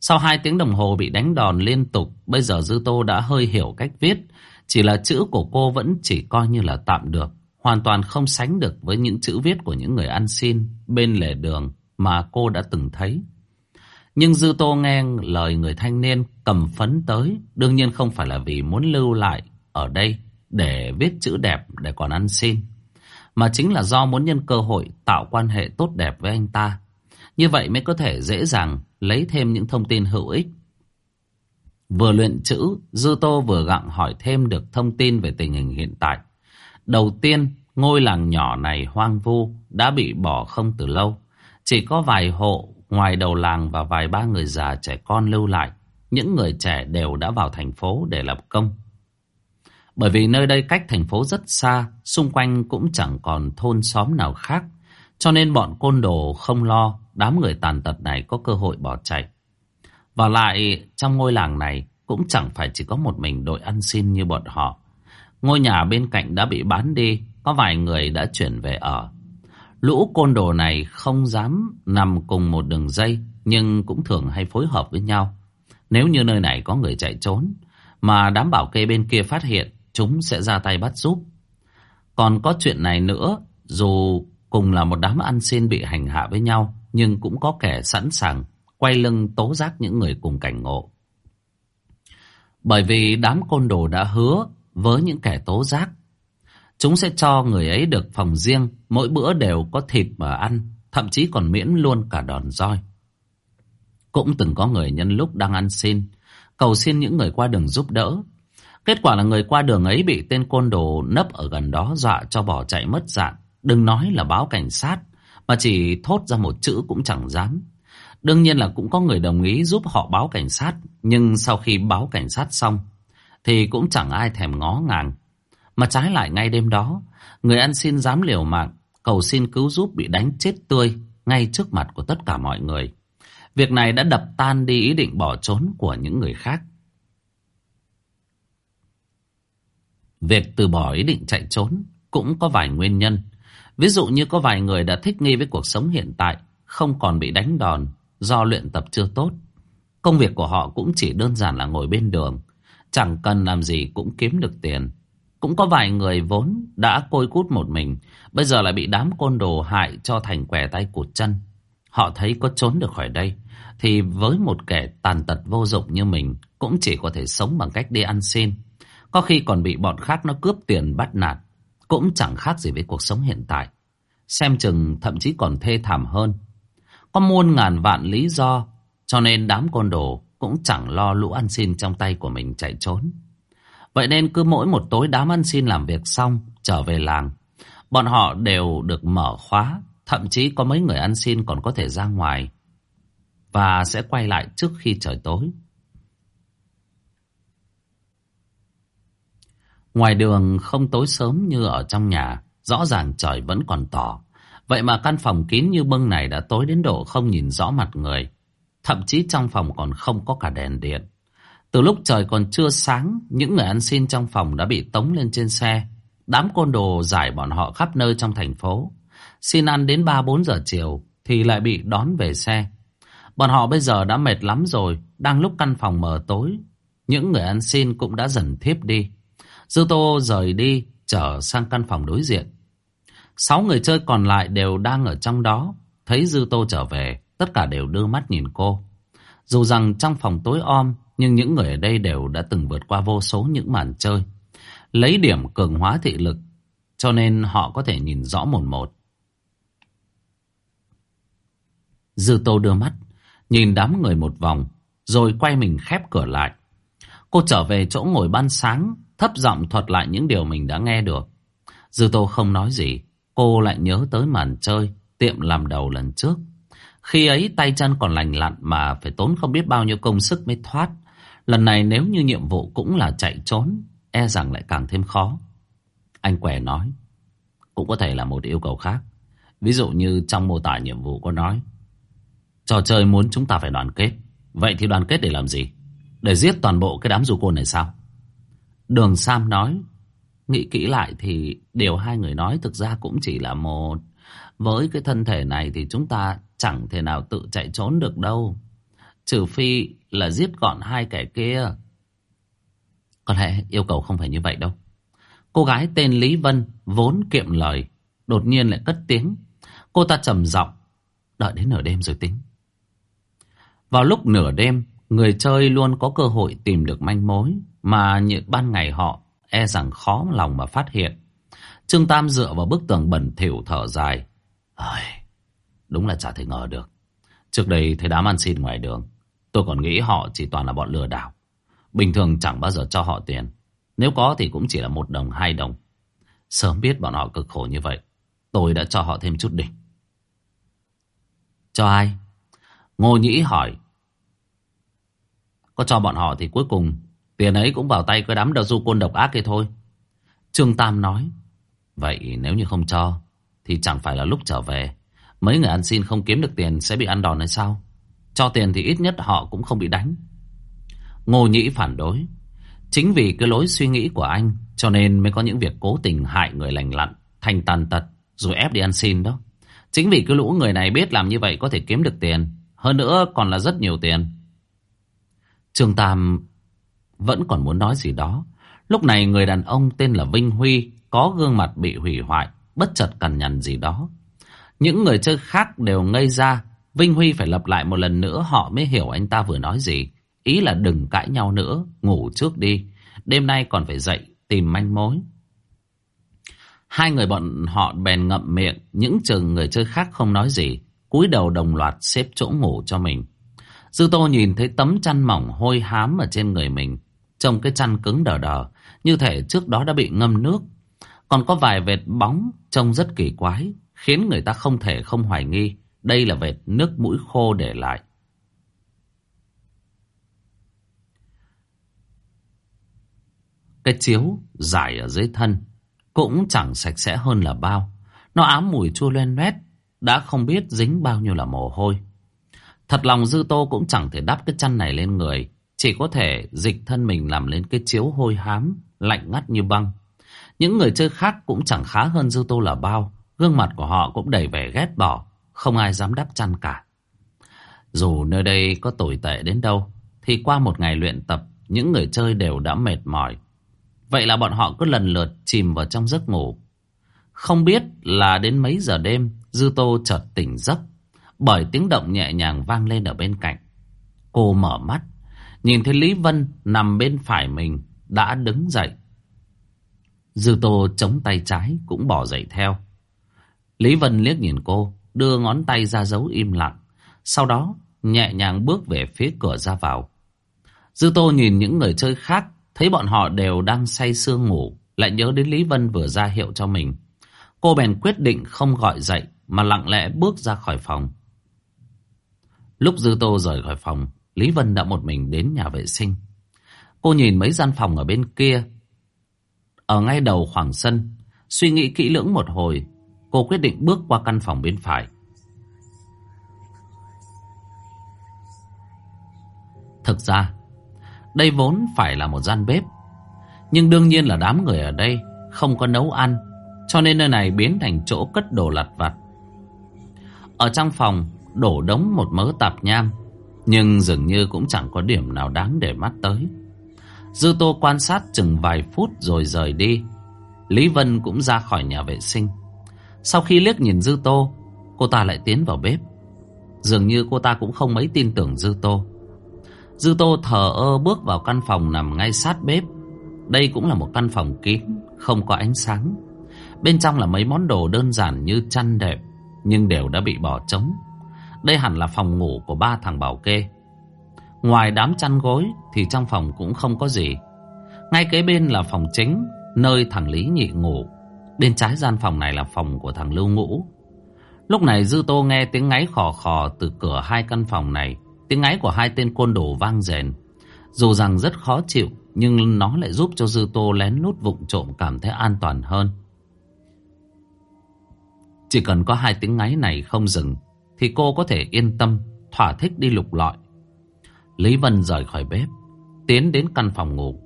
Sau hai tiếng đồng hồ bị đánh đòn liên tục, bây giờ Dư Tô đã hơi hiểu cách viết. Chỉ là chữ của cô vẫn chỉ coi như là tạm được, hoàn toàn không sánh được với những chữ viết của những người ăn xin bên lề đường mà cô đã từng thấy. Nhưng Dư Tô nghe lời người thanh niên cầm phấn tới, đương nhiên không phải là vì muốn lưu lại ở đây để viết chữ đẹp để còn ăn xin, mà chính là do muốn nhân cơ hội tạo quan hệ tốt đẹp với anh ta. Như vậy mới có thể dễ dàng lấy thêm những thông tin hữu ích. Vừa luyện chữ, Dư Tô vừa gặng hỏi thêm được thông tin về tình hình hiện tại. Đầu tiên, ngôi làng nhỏ này hoang vu, đã bị bỏ không từ lâu. Chỉ có vài hộ ngoài đầu làng và vài ba người già trẻ con lưu lại. Những người trẻ đều đã vào thành phố để lập công. Bởi vì nơi đây cách thành phố rất xa, xung quanh cũng chẳng còn thôn xóm nào khác. Cho nên bọn côn đồ không lo đám người tàn tật này có cơ hội bỏ chạy. Và lại trong ngôi làng này cũng chẳng phải chỉ có một mình đội ăn xin như bọn họ. Ngôi nhà bên cạnh đã bị bán đi, có vài người đã chuyển về ở. Lũ côn đồ này không dám nằm cùng một đường dây, nhưng cũng thường hay phối hợp với nhau. Nếu như nơi này có người chạy trốn, mà đám bảo kê bên kia phát hiện, chúng sẽ ra tay bắt giúp. Còn có chuyện này nữa, dù cùng là một đám ăn xin bị hành hạ với nhau, nhưng cũng có kẻ sẵn sàng quay lưng tố giác những người cùng cảnh ngộ. Bởi vì đám côn đồ đã hứa với những kẻ tố giác. Chúng sẽ cho người ấy được phòng riêng, mỗi bữa đều có thịt mà ăn, thậm chí còn miễn luôn cả đòn roi. Cũng từng có người nhân lúc đang ăn xin, cầu xin những người qua đường giúp đỡ. Kết quả là người qua đường ấy bị tên côn đồ nấp ở gần đó dọa cho bỏ chạy mất dạng. Đừng nói là báo cảnh sát, mà chỉ thốt ra một chữ cũng chẳng dám. Đương nhiên là cũng có người đồng ý giúp họ báo cảnh sát, nhưng sau khi báo cảnh sát xong, thì cũng chẳng ai thèm ngó ngàng. Mà trái lại ngay đêm đó, người ăn xin dám liều mạng, cầu xin cứu giúp bị đánh chết tươi ngay trước mặt của tất cả mọi người. Việc này đã đập tan đi ý định bỏ trốn của những người khác. Việc từ bỏ ý định chạy trốn cũng có vài nguyên nhân. Ví dụ như có vài người đã thích nghi với cuộc sống hiện tại, không còn bị đánh đòn do luyện tập chưa tốt. Công việc của họ cũng chỉ đơn giản là ngồi bên đường, chẳng cần làm gì cũng kiếm được tiền. Cũng có vài người vốn đã côi cút một mình, bây giờ lại bị đám côn đồ hại cho thành què tay cụt chân. Họ thấy có trốn được khỏi đây, thì với một kẻ tàn tật vô dụng như mình, cũng chỉ có thể sống bằng cách đi ăn xin. Có khi còn bị bọn khác nó cướp tiền bắt nạt, cũng chẳng khác gì với cuộc sống hiện tại. Xem chừng thậm chí còn thê thảm hơn. Có muôn ngàn vạn lý do, cho nên đám côn đồ cũng chẳng lo lũ ăn xin trong tay của mình chạy trốn. Vậy nên cứ mỗi một tối đám ăn xin làm việc xong, trở về làng, bọn họ đều được mở khóa, thậm chí có mấy người ăn xin còn có thể ra ngoài và sẽ quay lại trước khi trời tối. Ngoài đường không tối sớm như ở trong nhà, rõ ràng trời vẫn còn tỏ. Vậy mà căn phòng kín như bưng này đã tối đến độ không nhìn rõ mặt người. Thậm chí trong phòng còn không có cả đèn điện. Từ lúc trời còn chưa sáng, những người ăn xin trong phòng đã bị tống lên trên xe. Đám côn đồ giải bọn họ khắp nơi trong thành phố. Xin ăn đến 3-4 giờ chiều thì lại bị đón về xe. Bọn họ bây giờ đã mệt lắm rồi, đang lúc căn phòng mờ tối. Những người ăn xin cũng đã dần thiếp đi. Dư Tô rời đi, trở sang căn phòng đối diện. Sáu người chơi còn lại đều đang ở trong đó. Thấy Dư Tô trở về, tất cả đều đưa mắt nhìn cô. Dù rằng trong phòng tối om, nhưng những người ở đây đều đã từng vượt qua vô số những màn chơi. Lấy điểm cường hóa thị lực, cho nên họ có thể nhìn rõ một một. Dư Tô đưa mắt, nhìn đám người một vòng, rồi quay mình khép cửa lại. Cô trở về chỗ ngồi ban sáng, thấp giọng thuật lại những điều mình đã nghe được. Dư Tô không nói gì, cô lại nhớ tới màn chơi, tiệm làm đầu lần trước. Khi ấy tay chân còn lành lặn mà phải tốn không biết bao nhiêu công sức mới thoát. Lần này nếu như nhiệm vụ cũng là chạy trốn, e rằng lại càng thêm khó. Anh Què nói, cũng có thể là một yêu cầu khác. Ví dụ như trong mô tả nhiệm vụ có nói, trò chơi muốn chúng ta phải đoàn kết. Vậy thì đoàn kết để làm gì? Để giết toàn bộ cái đám du côn này sao? Đường Sam nói, nghĩ kỹ lại thì điều hai người nói thực ra cũng chỉ là một. Với cái thân thể này thì chúng ta chẳng thể nào tự chạy trốn được đâu. Trừ phi là giết gọn hai kẻ kia. Có lẽ yêu cầu không phải như vậy đâu. Cô gái tên Lý Vân vốn kiệm lời, đột nhiên lại cất tiếng. Cô ta trầm giọng, đợi đến nửa đêm rồi tính. Vào lúc nửa đêm, người chơi luôn có cơ hội tìm được manh mối mà như ban ngày họ e rằng khó lòng mà phát hiện. Trương Tam dựa vào bức tường bẩn thỉu thở dài. Ơi, đúng là chả thể ngờ được. Trước đây thấy đám ăn xin ngoài đường, tôi còn nghĩ họ chỉ toàn là bọn lừa đảo. Bình thường chẳng bao giờ cho họ tiền. Nếu có thì cũng chỉ là một đồng, hai đồng. Sớm biết bọn họ cực khổ như vậy, tôi đã cho họ thêm chút đỉnh. Cho ai? Ngô Nhĩ hỏi. Có cho bọn họ thì cuối cùng tiền ấy cũng vào tay cái đám đầu du côn độc ác kia thôi. Trương Tam nói. Vậy nếu như không cho thì chẳng phải là lúc trở về. Mấy người ăn xin không kiếm được tiền sẽ bị ăn đòn hay sao? Cho tiền thì ít nhất họ cũng không bị đánh. Ngô Nhĩ phản đối. Chính vì cái lối suy nghĩ của anh cho nên mới có những việc cố tình hại người lành lặn, thành tàn tật rồi ép đi ăn xin đó. Chính vì cái lũ người này biết làm như vậy có thể kiếm được tiền. Hơn nữa còn là rất nhiều tiền. Trương Tam vẫn còn muốn nói gì đó. Lúc này người đàn ông tên là Vinh Huy có gương mặt bị hủy hoại, bất chợt cằn nhằn gì đó. Những người chơi khác đều ngây ra, Vinh Huy phải lặp lại một lần nữa họ mới hiểu anh ta vừa nói gì. Ý là đừng cãi nhau nữa, ngủ trước đi. Đêm nay còn phải dậy tìm manh mối. Hai người bọn họ bèn ngậm miệng, những chừng người chơi khác không nói gì, cúi đầu đồng loạt xếp chỗ ngủ cho mình. Dư Tô nhìn thấy tấm chăn mỏng hôi hám ở trên người mình, trông cái chăn cứng đờ đờ, như thể trước đó đã bị ngâm nước. Còn có vài vệt bóng trông rất kỳ quái, khiến người ta không thể không hoài nghi đây là vệt nước mũi khô để lại. Cái chiếu dài ở dưới thân cũng chẳng sạch sẽ hơn là bao. Nó ám mùi chua loen loét, đã không biết dính bao nhiêu là mồ hôi. Thật lòng Dư Tô cũng chẳng thể đắp cái chăn này lên người, chỉ có thể dịch thân mình làm lên cái chiếu hôi hám, lạnh ngắt như băng. Những người chơi khác cũng chẳng khá hơn Dư Tô là bao, gương mặt của họ cũng đầy vẻ ghét bỏ, không ai dám đắp chăn cả. Dù nơi đây có tồi tệ đến đâu, thì qua một ngày luyện tập, những người chơi đều đã mệt mỏi, Vậy là bọn họ cứ lần lượt chìm vào trong giấc ngủ. Không biết là đến mấy giờ đêm, Dư Tô chợt tỉnh giấc, bởi tiếng động nhẹ nhàng vang lên ở bên cạnh. Cô mở mắt, nhìn thấy Lý Vân nằm bên phải mình, đã đứng dậy. Dư Tô chống tay trái cũng bỏ dậy theo. Lý Vân liếc nhìn cô, đưa ngón tay ra dấu im lặng. Sau đó, nhẹ nhàng bước về phía cửa ra vào. Dư Tô nhìn những người chơi khác Thấy bọn họ đều đang say sưa ngủ, lại nhớ đến Lý Vân vừa ra hiệu cho mình. Cô bèn quyết định không gọi dậy, mà lặng lẽ bước ra khỏi phòng. Lúc Dư Tô rời khỏi phòng, Lý Vân đã một mình đến nhà vệ sinh. Cô nhìn mấy gian phòng ở bên kia, ở ngay đầu khoảng sân, suy nghĩ kỹ lưỡng một hồi, cô quyết định bước qua căn phòng bên phải. Thực ra, đây vốn phải là một gian bếp Nhưng đương nhiên là đám người ở đây Không có nấu ăn Cho nên nơi này biến thành chỗ cất đồ lặt vặt Ở trong phòng Đổ đống một mớ tạp nham nhưng dường như cũng chẳng có điểm nào đáng để mắt tới Dư tô quan sát chừng vài phút rồi rời đi Lý Vân cũng ra khỏi nhà vệ sinh Sau khi liếc nhìn Dư tô Cô ta lại tiến vào bếp Dường như cô ta cũng không mấy tin tưởng Dư tô Dư Tô thờ ơ bước vào căn phòng nằm ngay sát bếp. Đây cũng là một căn phòng kín, không có ánh sáng. Bên trong là mấy món đồ đơn giản như chăn đẹp, nhưng đều đã bị bỏ trống. Đây hẳn là phòng ngủ của ba thằng bảo kê. Ngoài đám chăn gối thì trong phòng cũng không có gì. Ngay kế bên là phòng chính, nơi thằng Lý Nhị ngủ. Bên trái gian phòng này là phòng của thằng Lưu Ngũ. Lúc này Dư Tô nghe tiếng ngáy khò khò từ cửa hai căn phòng này. Tiếng ngáy của hai tên côn đồ vang rền. Dù rằng rất khó chịu, nhưng nó lại giúp cho Dư Tô lén lút vụng trộm cảm thấy an toàn hơn. Chỉ cần có hai tiếng ngáy này không dừng, thì cô có thể yên tâm, thỏa thích đi lục lọi. Lý Vân rời khỏi bếp, tiến đến căn phòng ngủ.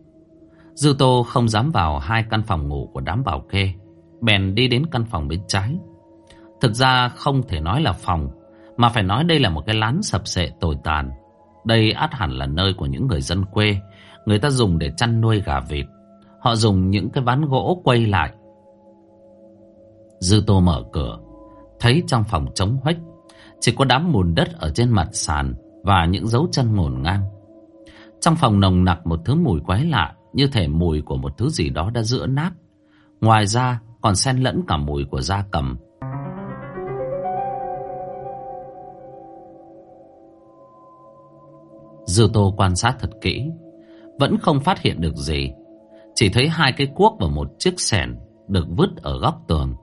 Dư Tô không dám vào hai căn phòng ngủ của đám bảo kê, bèn đi đến căn phòng bên trái. Thực ra không thể nói là phòng, mà phải nói đây là một cái lán sập sệ tồi tàn Đây át hẳn là nơi của những người dân quê Người ta dùng để chăn nuôi gà vịt Họ dùng những cái ván gỗ quay lại Dư tô mở cửa Thấy trong phòng trống huếch chỉ có đám mùn đất ở trên mặt sàn Và những dấu chân ngổn ngang. Trong phòng nồng nặc một thứ mùi quái lạ, Như thể mùi của một thứ gì đó đã rữa nát. Ngoài ra, còn xen lẫn cả mùi của da cầm. Dư Tô quan sát thật kỹ, Vẫn không phát hiện được gì. Chỉ thấy hai cái cuốc và một chiếc sẻn Được vứt ở góc tường.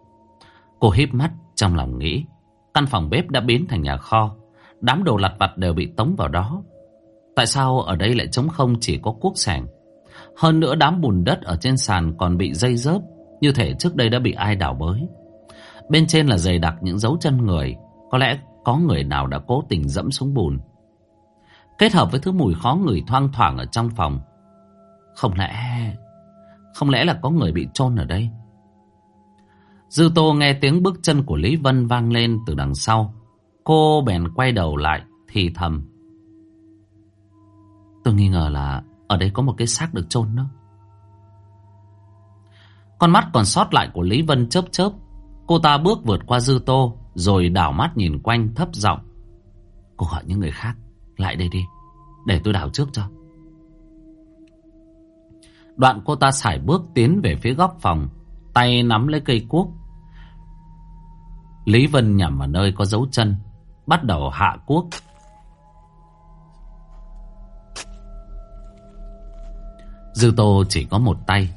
Cô híp mắt trong lòng nghĩ. Căn phòng bếp đã biến thành nhà kho. Đám đồ lặt vặt đều bị tống vào đó. Tại sao ở đây lại trống không chỉ có cuốc sẻng Hơn nữa đám bùn đất ở trên sàn còn bị dây dớp Như thể trước đây đã bị ai đảo bới. Bên trên là dày đặc những dấu chân người, Có lẽ có người nào đã cố tình dẫm xuống bùn. Kết hợp với thứ mùi khó ngửi thoang thoảng ở trong phòng, Không lẽ Không lẽ là có người bị chôn ở đây? Dư tô nghe tiếng bước chân của Lý Vân vang lên từ đằng sau. Cô bèn quay đầu lại, Thì thầm. Tôi nghi ngờ là Ở đây có một cái xác được chôn đó. Con mắt còn sót lại của Lý Vân chớp chớp. Cô ta bước vượt qua dư tô, Rồi đảo mắt nhìn quanh thấp giọng. Cô gọi những người khác, lại đây đi, Để tôi đào trước cho. Đoạn cô ta sải bước tiến về phía góc phòng. Tay nắm lấy cây cuốc. Lý Vân nhằm vào nơi có dấu chân, Bắt đầu hạ cuốc. Dư Tô chỉ có một tay,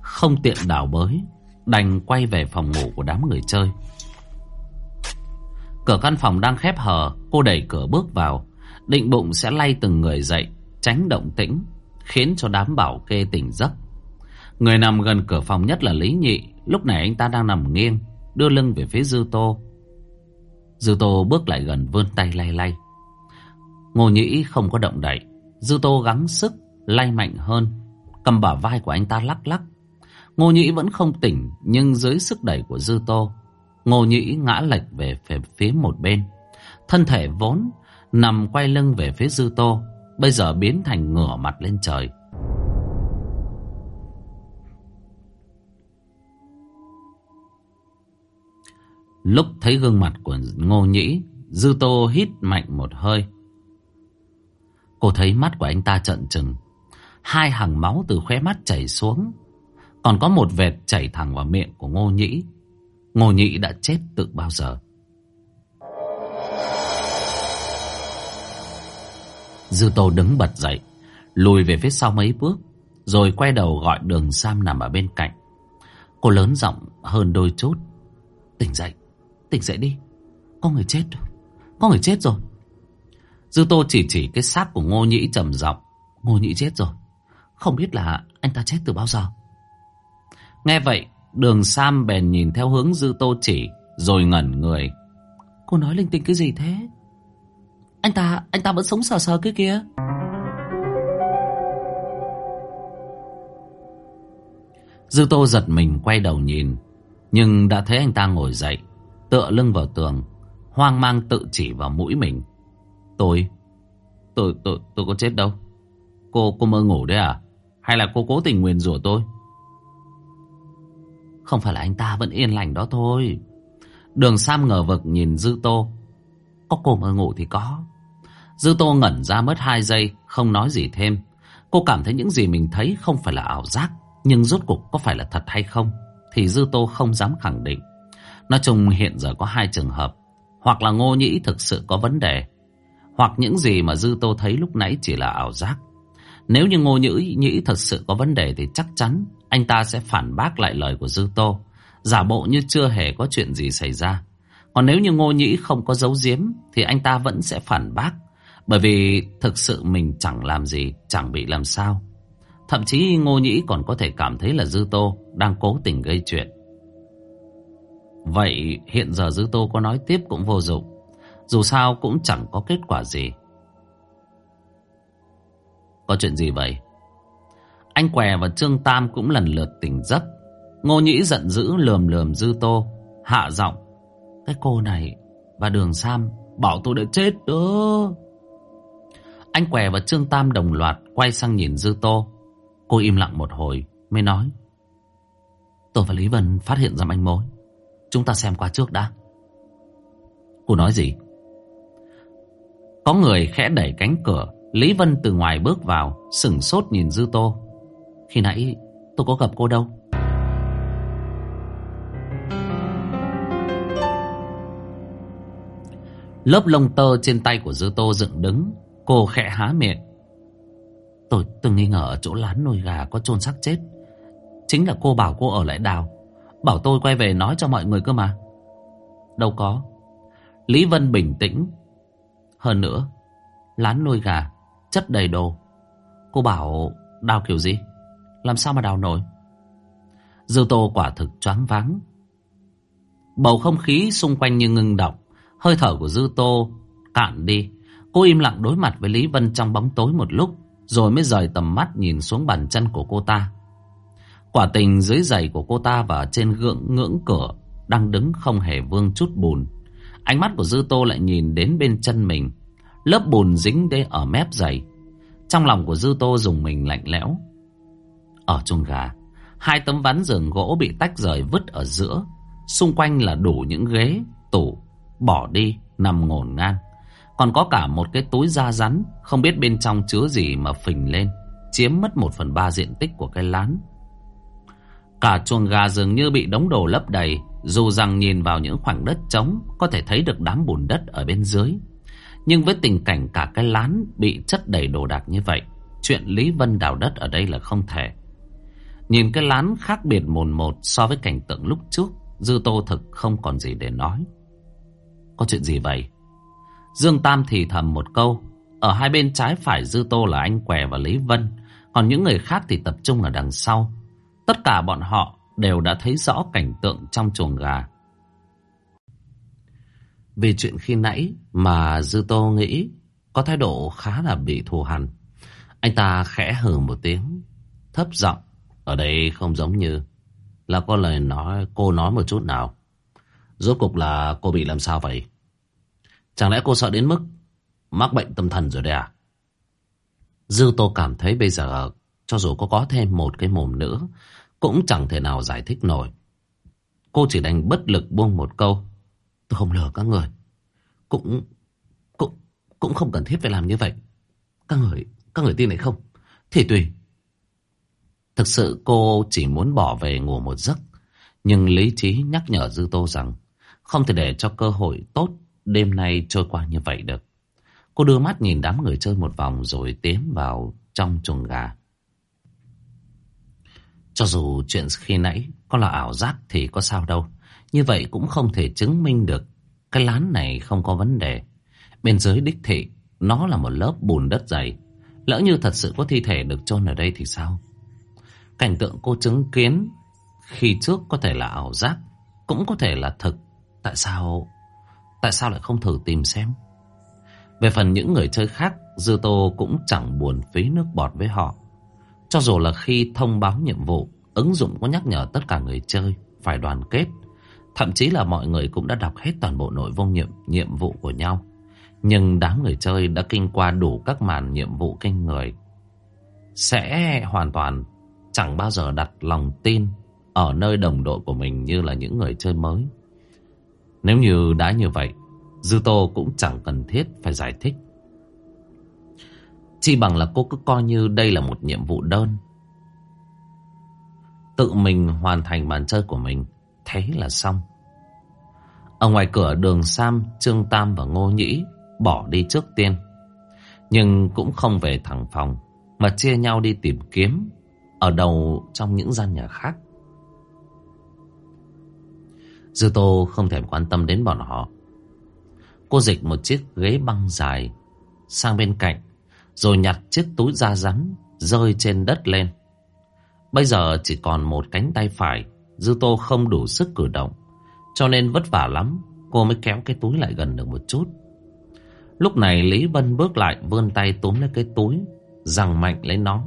Không tiện đào bới, Đành quay về phòng ngủ của đám người chơi. Cửa căn phòng đang khép hờ, Cô đẩy cửa bước vào, Định bụng sẽ lay từng người dậy, Tránh động tĩnh, Khiến cho đám bảo kê tỉnh giấc. Người nằm gần cửa phòng nhất là Lý Nhị. Lúc này anh ta đang nằm nghiêng, Đưa lưng về phía Dư Tô. Dư Tô bước lại gần vươn tay lay lay. Ngô Nhĩ không có động đậy. Dư Tô gắng sức, Lay mạnh hơn. Cầm bả vai của anh ta lắc lắc. Ngô Nhĩ vẫn không tỉnh, Nhưng dưới sức đẩy của Dư Tô, Ngô Nhĩ ngã lệch về phía một bên. Thân thể vốn Nằm quay lưng về phía Dư Tô, Bây giờ biến thành ngửa mặt lên trời. Lúc thấy gương mặt của Ngô Nhĩ, Dư Tô hít mạnh một hơi. Cô thấy mắt của anh ta trợn trừng. Hai hàng máu từ khóe mắt chảy xuống. Còn có một vệt chảy thẳng vào miệng của Ngô Nhĩ. Ngô Nhĩ đã chết từ bao giờ? Dư Tô đứng bật dậy, Lùi về phía sau mấy bước, Rồi quay đầu gọi đường Sam nằm ở bên cạnh. Cô lớn giọng hơn đôi chút. Tỉnh dậy. Tỉnh dậy đi. Có người chết rồi. Có người chết rồi. Dư Tô chỉ chỉ cái xác của Ngô Nhĩ trầm giọng. Ngô Nhĩ chết rồi. Không biết là anh ta chết từ bao giờ. Nghe vậy Đường Sam bèn nhìn theo hướng Dư Tô chỉ Rồi ngẩn người. Cô nói linh tinh cái gì thế? Anh ta, anh ta vẫn sống sờ sờ cái kia Dư Tô giật mình quay đầu nhìn Nhưng đã thấy anh ta ngồi dậy. Tựa lưng vào tường, Hoang mang tự chỉ vào mũi mình. Tôi Tôi tôi tôi có chết đâu? Cô cô mơ ngủ đấy à? Hay là cô cố tình nguyền rủa tôi? Không phải là anh ta, vẫn yên lành đó thôi. Đường Sam ngờ vực nhìn Dư Tô. Có cô mơ ngủ thì có. Dư Tô ngẩn ra mất hai giây, Không nói gì thêm. Cô cảm thấy những gì mình thấy không phải là ảo giác, Nhưng rốt cuộc có phải là thật hay không, Thì Dư Tô không dám khẳng định. Nói chung hiện giờ có hai trường hợp. Hoặc là ngô nhĩ thực sự có vấn đề Hoặc những gì mà Dư Tô thấy lúc nãy chỉ là ảo giác. Nếu như ngô nhĩ, nhĩ thực sự có vấn đề Thì chắc chắn anh ta sẽ phản bác lại lời của Dư Tô. Giả bộ như chưa hề có chuyện gì xảy ra. Còn nếu như ngô nhĩ không có dấu diếm Thì anh ta vẫn sẽ phản bác. Bởi vì thực sự mình chẳng làm gì Chẳng bị làm sao. Thậm chí ngô nhĩ còn có thể cảm thấy là Dư Tô Đang cố tình gây chuyện. Vậy hiện giờ Dư Tô có nói tiếp cũng vô dụng. Dù sao cũng chẳng có kết quả gì. Có chuyện gì vậy? Anh Què và Trương Tam cũng lần lượt tỉnh giấc. Ngô Nhĩ giận dữ lườm lườm Dư Tô, Hạ giọng. Cái cô này và Đường Sam Bảo tôi đã chết đó. Anh Què và Trương Tam đồng loạt Quay sang nhìn Dư Tô. Cô im lặng một hồi, mới nói. Tôi và Lý Vân phát hiện ra manh mối. Chúng ta xem qua trước đã. Cô nói gì? Có người khẽ đẩy cánh cửa. Lý Vân từ ngoài bước vào, Sửng sốt nhìn Dư Tô. Khi nãy tôi có gặp cô đâu? Lớp lông tơ trên tay của Dư Tô dựng đứng. Cô khẽ há miệng. Tôi từng nghi ngờ ở chỗ lán nuôi gà có chôn xác chết. Chính là cô bảo cô ở lại đào. Bảo tôi quay về nói cho mọi người cơ mà. Đâu có. Lý Vân bình tĩnh. Hơn nữa, Lán nuôi gà, Chất đầy đồ. Cô bảo, đào kiểu gì? Làm sao mà đào nổi? Dư tô quả thực choáng váng. Bầu không khí xung quanh như ngưng động Hơi thở của Dư tô cạn đi. Cô im lặng đối mặt với Lý Vân trong bóng tối một lúc, Rồi mới rời tầm mắt nhìn xuống bàn chân của cô ta. Quả tình dưới giày của cô ta và trên gượng ngưỡng cửa đang đứng không hề vương chút bùn. Ánh mắt của Dư Tô lại nhìn đến bên chân mình. Lớp bùn dính đê ở mép giày. Trong lòng của Dư Tô dùng mình lạnh lẽo. Ở chuồng gà, hai tấm ván giường gỗ bị tách rời vứt ở giữa. Xung quanh là đủ những ghế, tủ, bỏ đi, nằm ngổn ngang. Còn có cả một cái túi da rắn Không biết bên trong chứa gì mà phình lên Chiếm mất một phần ba diện tích của cái lán Cả chuồng gà dường như bị đống đồ lấp đầy, Dù rằng nhìn vào những khoảng đất trống, Có thể thấy được đám bùn đất ở bên dưới. Nhưng với tình cảnh cả cái lán Bị chất đầy đồ đạc như vậy, Chuyện Lý Vân đào đất ở đây là không thể. Nhìn cái lán khác biệt mồn một So với cảnh tượng lúc trước, Dư Tô thực không còn gì để nói. Có chuyện gì vậy? Dương Tam thì thầm một câu, Ở hai bên trái phải Dư Tô là anh Què và Lý Vân, Còn những người khác thì tập trung ở đằng sau. Tất cả bọn họ đều đã thấy rõ cảnh tượng trong chuồng gà. Vì chuyện khi nãy mà Dư Tô nghĩ Có thái độ khá là bị thù hằn, Anh ta khẽ hừ một tiếng, Thấp giọng, Ở đây không giống như Là có lời nói, cô nói một chút nào. Rốt cục là cô bị làm sao vậy? Chẳng lẽ cô sợ đến mức Mắc bệnh tâm thần rồi đấy à? Dư Tô cảm thấy bây giờ cho dù có có thêm một cái mồm nữa, Cũng chẳng thể nào giải thích nổi. Cô chỉ đành bất lực buông một câu, Tôi không lừa các người. Cũng Cũng cũng không cần thiết phải làm như vậy. Các người Các người tin hay không? Thì tùy. Thực sự cô chỉ muốn bỏ về ngủ một giấc, Nhưng lý trí nhắc nhở Dư Tô rằng Không thể để cho cơ hội tốt Đêm nay trôi qua như vậy được. Cô đưa mắt nhìn đám người chơi một vòng Rồi tiến vào trong chuồng gà. Cho dù chuyện khi nãy Có là ảo giác thì có sao đâu. Như vậy cũng không thể chứng minh được Cái lán này không có vấn đề. Bên dưới đích thị, Nó là một lớp bùn đất dày. Lỡ như thật sự có thi thể được chôn ở đây thì sao? Cảnh tượng cô chứng kiến Khi trước có thể là ảo giác, Cũng có thể là thực. Tại sao? Tại sao lại không thử tìm xem? Về phần những người chơi khác, Dư Tô cũng chẳng buồn phí nước bọt với họ. Cho dù là khi thông báo nhiệm vụ Ứng dụng có nhắc nhở tất cả người chơi Phải đoàn kết. Thậm chí là mọi người cũng đã đọc hết toàn bộ nội dung nhiệm, nhiệm vụ của nhau. Nhưng đám người chơi đã kinh qua đủ các màn nhiệm vụ kinh người. Sẽ hoàn toàn chẳng bao giờ đặt lòng tin Ở nơi đồng đội của mình như là những người chơi mới. Nếu như đã như vậy Dư Tô cũng chẳng cần thiết phải giải thích. Chỉ bằng là cô cứ coi như đây là một nhiệm vụ đơn. Tự mình hoàn thành màn chơi của mình Thế là xong. Ở ngoài cửa đường Sam, Trương Tam và Ngô Nhĩ Bỏ đi trước tiên. Nhưng cũng không về thẳng phòng Mà chia nhau đi tìm kiếm Ở đầu trong những gian nhà khác. Dư Tô không thèm quan tâm đến bọn họ. Cô dịch một chiếc ghế băng dài sang bên cạnh, rồi nhặt chiếc túi da rắn rơi trên đất lên. Bây giờ chỉ còn một cánh tay phải, Dư Tô không đủ sức cử động, cho nên vất vả lắm, cô mới kéo cái túi lại gần được một chút. Lúc này Lý Vân bước lại vươn tay túm lấy cái túi, rằng mạnh lấy nó.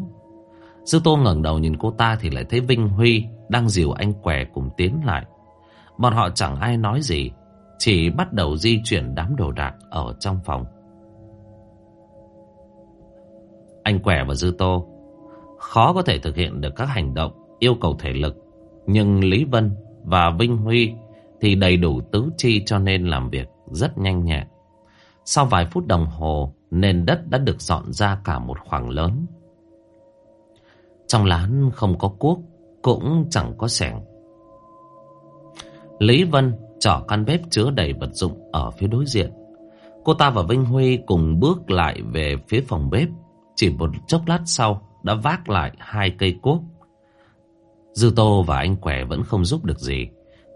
Dư Tô ngẩng đầu nhìn cô ta thì lại thấy Vinh Huy đang dìu anh què cùng tiến lại. Bọn họ chẳng ai nói gì Chỉ bắt đầu di chuyển đám đồ đạc Ở trong phòng anh Quẻ và Dư Tô. Khó có thể thực hiện được các hành động, Yêu cầu thể lực. Nhưng Lý Vân và Vinh Huy Thì đầy đủ tứ chi cho nên làm việc Rất nhanh nhẹn. Sau vài phút đồng hồ, Nền đất đã được dọn ra cả một khoảng lớn. Trong lán không có cuốc, Cũng chẳng có sẻng. Lý Vân chở căn bếp chứa đầy vật dụng ở phía đối diện. Cô ta và Vinh Huy cùng bước lại về phía phòng bếp. Chỉ một chốc lát sau, đã vác lại hai cây cuốc. Dư Tô và anh Quẻ vẫn không giúp được gì.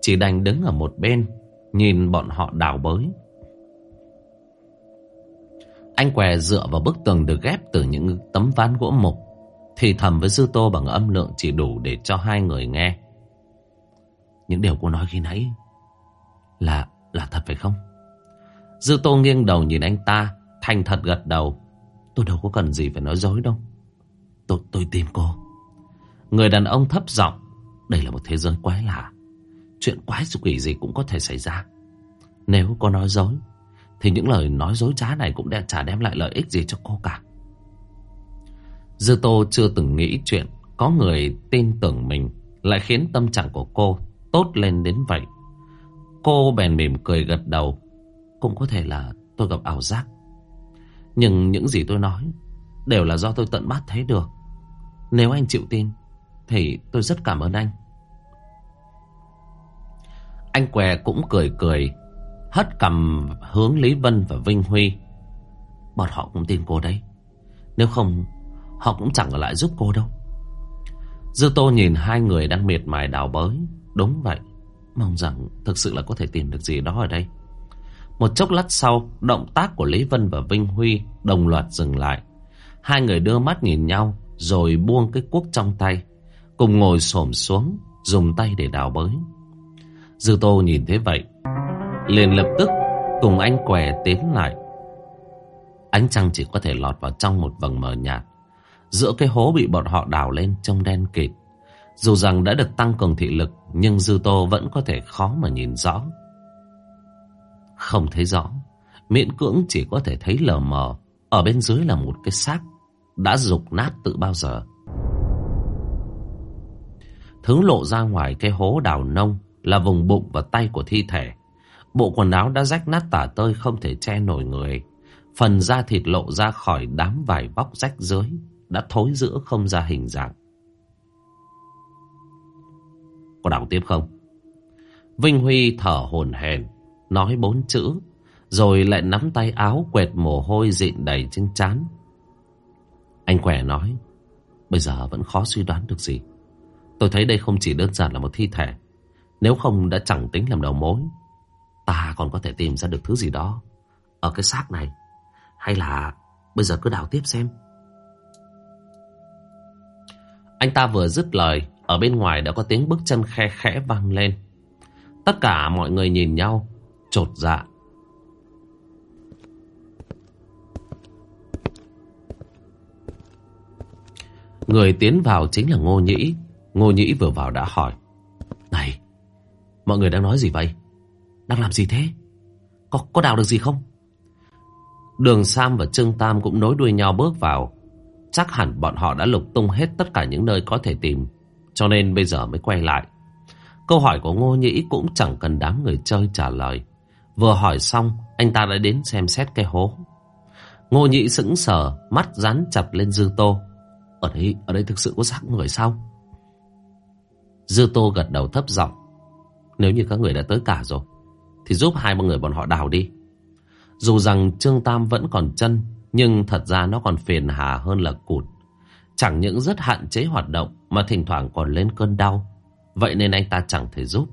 Chỉ đành đứng ở một bên, nhìn bọn họ đào bới. Anh Què dựa vào bức tường được ghép từ những tấm ván gỗ mục, thì thầm với Dư Tô bằng âm lượng chỉ đủ để cho hai người nghe. Những điều cô nói khi nãy Là là thật phải không Dư tô nghiêng đầu nhìn anh ta, Thành thật gật đầu Tôi đâu có cần gì phải nói dối đâu Tôi, tôi tìm cô Người đàn ông thấp giọng Đây là một thế giới quái lạ Chuyện quái dục quỷ gì cũng có thể xảy ra Nếu cô nói dối Thì những lời nói dối trá này Cũng đã chả đem lại lợi ích gì cho cô cả Dư Tô chưa từng nghĩ chuyện Có người tin tưởng mình Lại khiến tâm trạng của cô tốt lên đến vậy. Cô bèn mỉm cười gật đầu. Cũng có thể là tôi gặp ảo giác. Nhưng những gì tôi nói Đều là do tôi tận mắt thấy được. Nếu anh chịu tin, Thì tôi rất cảm ơn anh. Anh què cũng cười cười, Hất cầm hướng Lý Vân và Vinh Huy. Bọn họ cũng tin cô đấy. Nếu không, Họ cũng chẳng ở lại giúp cô đâu. Dư Tô nhìn hai người đang miệt mài đào bới. Đúng vậy. Mong rằng thực sự là có thể tìm được gì đó ở đây. Một chốc lát sau, Động tác của Lý Vân và Vinh Huy Đồng loạt dừng lại. Hai người đưa mắt nhìn nhau, Rồi buông cái cuốc trong tay, Cùng ngồi xổm xuống, Dùng tay để đào bới. Dư Tô nhìn thấy vậy, liền lập tức cùng anh què tiến lại. Ánh trăng chỉ có thể lọt vào trong một vầng mờ nhạt, Giữa cái hố bị bọn họ đào lên trông đen kịt. Dù rằng đã được tăng cường thị lực, Nhưng Dư Tô vẫn có thể khó mà nhìn rõ. Không thấy rõ. Miễn cưỡng chỉ có thể thấy lờ mờ. Ở bên dưới là một cái xác Đã rục nát từ bao giờ. Thứ lộ ra ngoài cái hố đào nông Là vùng bụng và tay của thi thể. Bộ quần áo đã rách nát tả tơi Không thể che nổi người. Phần da thịt lộ ra khỏi đám vải vóc rách dưới đã thối giữa không ra hình dạng. Có đọc tiếp không? Vinh Huy thở hổn hển, nói bốn chữ, rồi lại nắm tay áo quẹt mồ hôi dịn đầy trên trán. Anh quẻ nói, bây giờ vẫn khó suy đoán được gì. Tôi thấy đây không chỉ đơn giản là một thi thể, nếu không đã chẳng tính làm đầu mối. Ta còn có thể tìm ra được thứ gì đó ở cái xác này. Hay là bây giờ cứ đào tiếp xem. Anh ta vừa dứt lời Ở bên ngoài đã có tiếng bước chân khe khẽ vang lên Tất cả mọi người nhìn nhau Trột dạ. Người tiến vào chính là Ngô Nhĩ. Ngô Nhĩ vừa vào đã hỏi Này Mọi người đang nói gì vậy? Đang làm gì thế? Có, có đào được gì không? Đường Sam và Trương Tam cũng nối đuôi nhau bước vào. Chắc hẳn bọn họ đã lục tung hết tất cả những nơi có thể tìm Cho nên bây giờ mới quay lại. Câu hỏi của Ngô Nhĩ cũng chẳng cần đám người chơi trả lời. Vừa hỏi xong Anh ta đã đến xem xét cái hố Ngô nhị sững sờ Mắt dán chặt lên Dư Tô Ở đây, ở đây thực sự có xác người sao Dư Tô gật đầu thấp giọng Nếu như các người đã tới cả rồi Thì giúp hai ba người bọn họ đào đi Dù rằng Trương Tam vẫn còn chân nhưng thật ra nó còn phiền hà hơn là cụt. Chẳng những rất hạn chế hoạt động mà thỉnh thoảng còn lên cơn đau. Vậy nên anh ta chẳng thể giúp.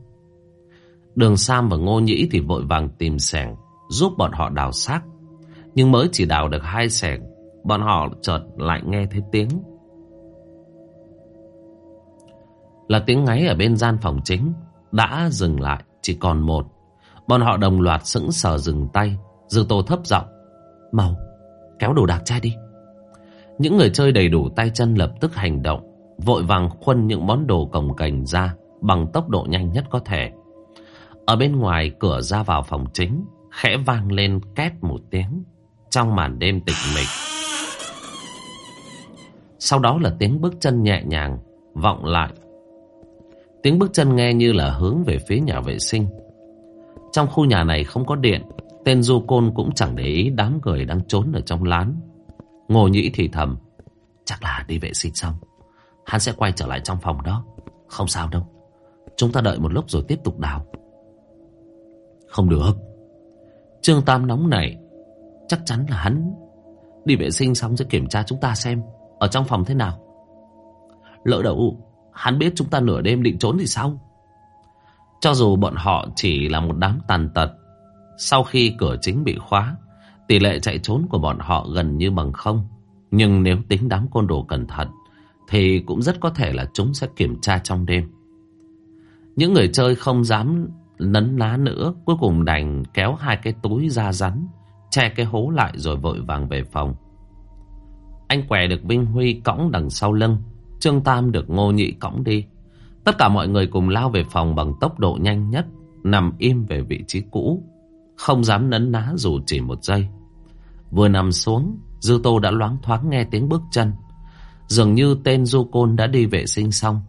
Đường Sam và Ngô Nhĩ thì vội vàng tìm sẻng giúp bọn họ đào xác. Nhưng mới chỉ đào được hai sẻng, bọn họ chợt lại nghe thấy tiếng. Là tiếng ngáy ở bên gian phòng chính, đã dừng lại, chỉ còn một. Bọn họ đồng loạt sững sờ dừng tay, dư tô thấp giọng. Mau, Kéo đồ đạc chai đi Những người chơi đầy đủ tay chân lập tức hành động Vội vàng khuân những món đồ cồng cành ra Bằng tốc độ nhanh nhất có thể ở bên ngoài cửa ra vào phòng chính, Khẽ vang lên két một tiếng Trong màn đêm tịch mịch, Sau đó là tiếng bước chân nhẹ nhàng, Vọng lại Tiếng bước chân nghe như là hướng về phía nhà vệ sinh Trong khu nhà này không có điện, Tên du côn cũng chẳng để ý đám người đang trốn ở trong lán. Ngô nhĩ thì thầm. Chắc là đi vệ sinh xong. Hắn sẽ quay trở lại trong phòng đó. Không sao đâu. Chúng ta đợi một lúc rồi tiếp tục đào. Không được. Trương Tam nóng này Chắc chắn là hắn đi vệ sinh xong sẽ kiểm tra chúng ta xem. Ở trong phòng thế nào. Lỡ đầu Hắn biết chúng ta nửa đêm định trốn thì sao? Cho dù bọn họ chỉ là một đám tàn tật sau khi cửa chính bị khóa, tỷ lệ chạy trốn của bọn họ gần như bằng không. Nhưng nếu tính đám côn đồ cẩn thận, thì cũng rất có thể là chúng sẽ kiểm tra trong đêm. Những người chơi không dám nấn ná nữa, cuối cùng đành kéo hai cái túi ra rắn, che cái hố lại rồi vội vàng về phòng. Anh què được Vinh Huy cõng đằng sau lưng, Trương Tam được Ngô Nhị cõng đi. Tất cả mọi người cùng lao về phòng bằng tốc độ nhanh nhất, nằm im về vị trí cũ. Không dám nấn ná dù chỉ một giây Vừa nằm xuống Dư Tô đã loáng thoáng nghe tiếng bước chân Dường như tên Du Côn đã đi vệ sinh xong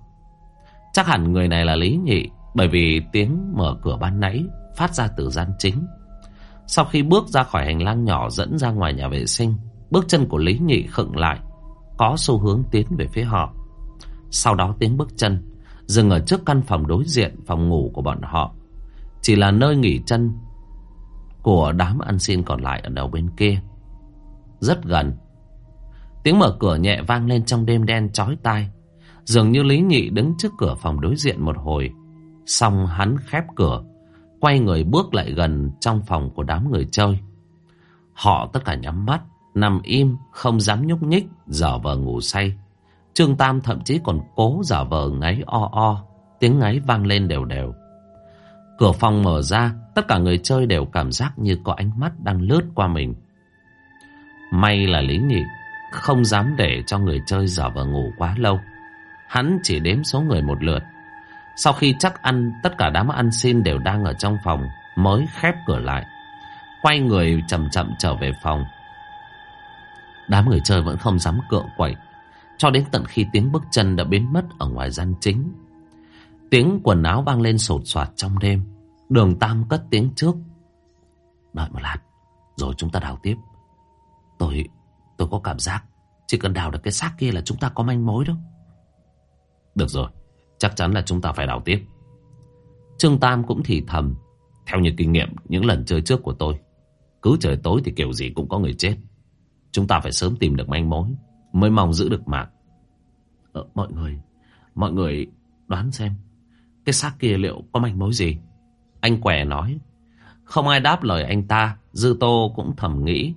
Chắc hẳn người này là Lý Nhị bởi vì tiếng mở cửa ban nãy Phát ra từ gian chính Sau khi bước ra khỏi hành lang nhỏ dẫn ra ngoài nhà vệ sinh, bước chân của Lý Nhị khựng lại, có xu hướng tiến về phía họ. Sau đó tiếng bước chân, dừng ở trước căn phòng đối diện phòng ngủ của bọn họ. Chỉ là nơi nghỉ chân của đám ăn xin còn lại ở đầu bên kia. Rất gần. Tiếng mở cửa nhẹ vang lên trong đêm đen chói tai. Dường như Lý Nhị đứng trước cửa phòng đối diện một hồi. Xong hắn khép cửa, quay người bước lại gần trong phòng của đám người chơi. Họ tất cả nhắm mắt, nằm im, không dám nhúc nhích, giở vờ ngủ say. Trương Tam thậm chí còn cố giả vờ ngáy o o, tiếng ngáy vang lên đều đều. Cửa phòng mở ra, tất cả người chơi đều cảm giác như có ánh mắt đang lướt qua mình. May là Lý Nhị không dám để cho người chơi giả vờ ngủ quá lâu. Hắn chỉ đếm số người một lượt. Sau khi chắc ăn, tất cả đám ăn xin đều đang ở trong phòng, mới khép cửa lại. Quay người chậm chậm trở về phòng. Đám người chơi vẫn không dám cựa quậy, cho đến tận khi tiếng bước chân đã biến mất ở ngoài gian chính. Tiếng quần áo vang lên sột soạt trong đêm. Đường Tam cất tiếng trước. Đợi một lát, rồi chúng ta đào tiếp. Tôi, tôi có cảm giác, chỉ cần đào được cái xác kia là chúng ta có manh mối đâu. Được rồi, chắc chắn là chúng ta phải đào tiếp. Trương Tam cũng thì thầm. Theo như kinh nghiệm những lần chơi trước của tôi, cứ trời tối thì kiểu gì cũng có người chết. Chúng ta phải sớm tìm được manh mối, mới mong giữ được mạng. Ờ, mọi người, mọi người đoán xem, cái xác kia liệu có manh mối gì? Anh quẻ nói. Không ai đáp lời anh ta, Dư Tô cũng thầm nghĩ.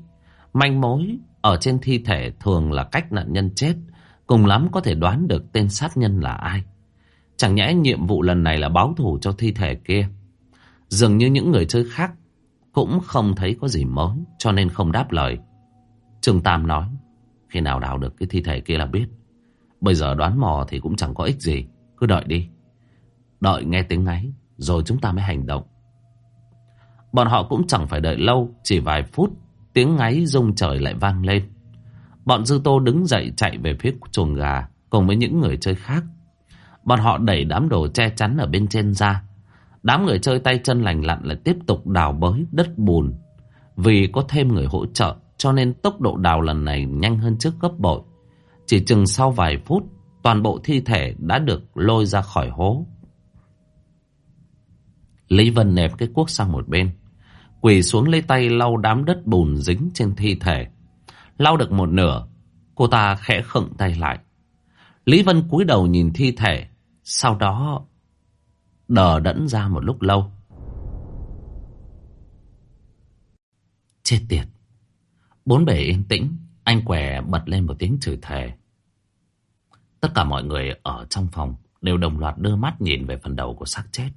Manh mối ở trên thi thể thường là cách nạn nhân chết, cùng lắm có thể đoán được tên sát nhân là ai. Chẳng nhẽ nhiệm vụ lần này là báo thù cho thi thể kia. Dường như những người chơi khác cũng không thấy có gì mới, cho nên không đáp lời. Trương Tam nói, khi nào đào được cái thi thể kia là biết. Bây giờ đoán mò thì cũng chẳng có ích gì, cứ đợi đi. Đợi nghe tiếng ngáy, rồi chúng ta mới hành động. Bọn họ cũng chẳng phải đợi lâu, chỉ vài phút, tiếng ngáy rung trời lại vang lên. Bọn Dư Tô đứng dậy chạy về phía chuồng gà, cùng với những người chơi khác. Bọn họ đẩy đám đồ che chắn ở bên trên ra. Đám người chơi tay chân lành lặn lại tiếp tục đào bới đất bùn. Vì có thêm người hỗ trợ, cho nên tốc độ đào lần này nhanh hơn trước gấp bội. Chỉ chừng sau vài phút, toàn bộ thi thể đã được lôi ra khỏi hố. Lý Vân nẹp cái cuốc sang một bên. Quỳ xuống lấy tay lau đám đất bùn dính trên thi thể. Lau được một nửa, cô ta khẽ khựng tay lại. Lý Vân cúi đầu nhìn thi thể, sau đó đờ đẫn ra một lúc lâu. Chết tiệt. Bốn bể yên tĩnh, anh què bật lên một tiếng chửi thề. Tất cả mọi người ở trong phòng đều đồng loạt đưa mắt nhìn về phần đầu của xác chết.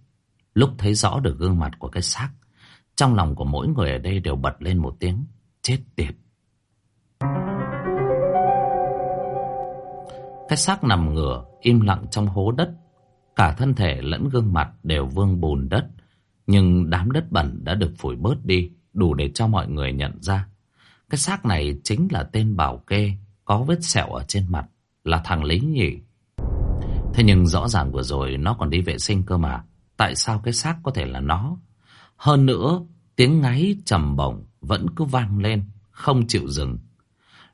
Lúc thấy rõ được gương mặt của cái xác, trong lòng của mỗi người ở đây đều bật lên một tiếng chết tiệt. Cái xác nằm ngửa, im lặng trong hố đất. Cả thân thể lẫn gương mặt đều vương bùn đất. Nhưng đám đất bẩn đã được phủi bớt đi, đủ để cho mọi người nhận ra. Cái xác này chính là tên Bảo Kê, có vết sẹo ở trên mặt, là thằng Lý Nhị. Thế nhưng rõ ràng vừa rồi nó còn đi vệ sinh cơ mà. Tại sao cái xác có thể là nó? Hơn nữa, tiếng ngáy trầm bổng vẫn cứ vang lên, không chịu dừng.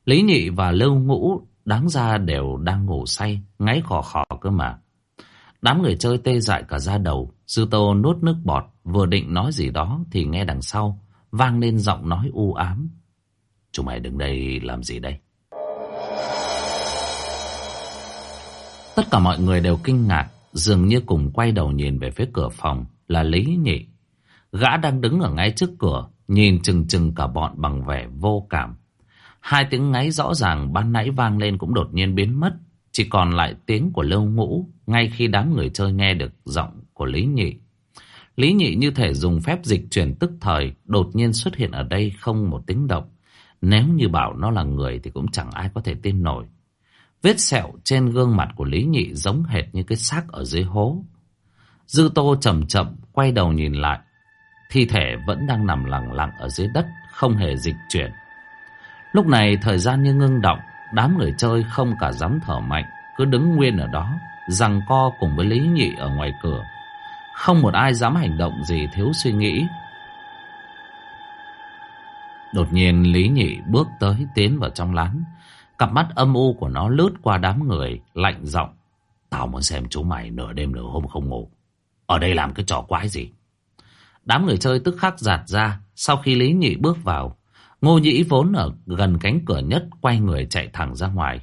Lý Nhị và Lưu Ngũ đáng ra đều đang ngủ say, ngáy khò khò cơ mà. Đám người chơi tê dại cả da đầu, Sư Tô nuốt nước bọt, vừa định nói gì đó thì nghe đằng sau, vang lên giọng nói u ám. Chúng mày đứng đây làm gì đây? Tất cả mọi người đều kinh ngạc, dường như cùng quay đầu nhìn về phía cửa phòng là Lý Nhị. Gã đang đứng ở ngay trước cửa, nhìn chừng chừng cả bọn bằng vẻ vô cảm. Hai tiếng ngáy rõ ràng ban nãy vang lên cũng đột nhiên biến mất, chỉ còn lại tiếng của lâu Ngũ ngay khi đám người chơi nghe được giọng của Lý Nhị. Lý Nhị như thể dùng phép dịch chuyển tức thời, đột nhiên xuất hiện ở đây không một tiếng động. Nếu như bảo nó là người thì cũng chẳng ai có thể tin nổi. Vết sẹo trên gương mặt của Lý Nhị giống hệt như cái xác ở dưới hố. Dư Tô chậm chậm quay đầu nhìn lại. Thi thể vẫn đang nằm lặng lặng ở dưới đất, không hề dịch chuyển. Lúc này thời gian như ngưng động, đám người chơi không cả dám thở mạnh, cứ đứng nguyên ở đó, rằng co cùng với Lý Nhị ở ngoài cửa. Không một ai dám hành động gì thiếu suy nghĩ. Đột nhiên Lý Nhị bước tới tiến vào trong lán. Cặp mắt âm u của nó lướt qua đám người, lạnh giọng. Tao muốn xem chú mày nửa đêm nửa hôm không ngủ. Ở đây làm cái trò quái gì? Đám người chơi tức khắc giạt ra. Sau khi Lý Nhị bước vào, Ngô Nhĩ vốn ở gần cánh cửa nhất quay người chạy thẳng ra ngoài.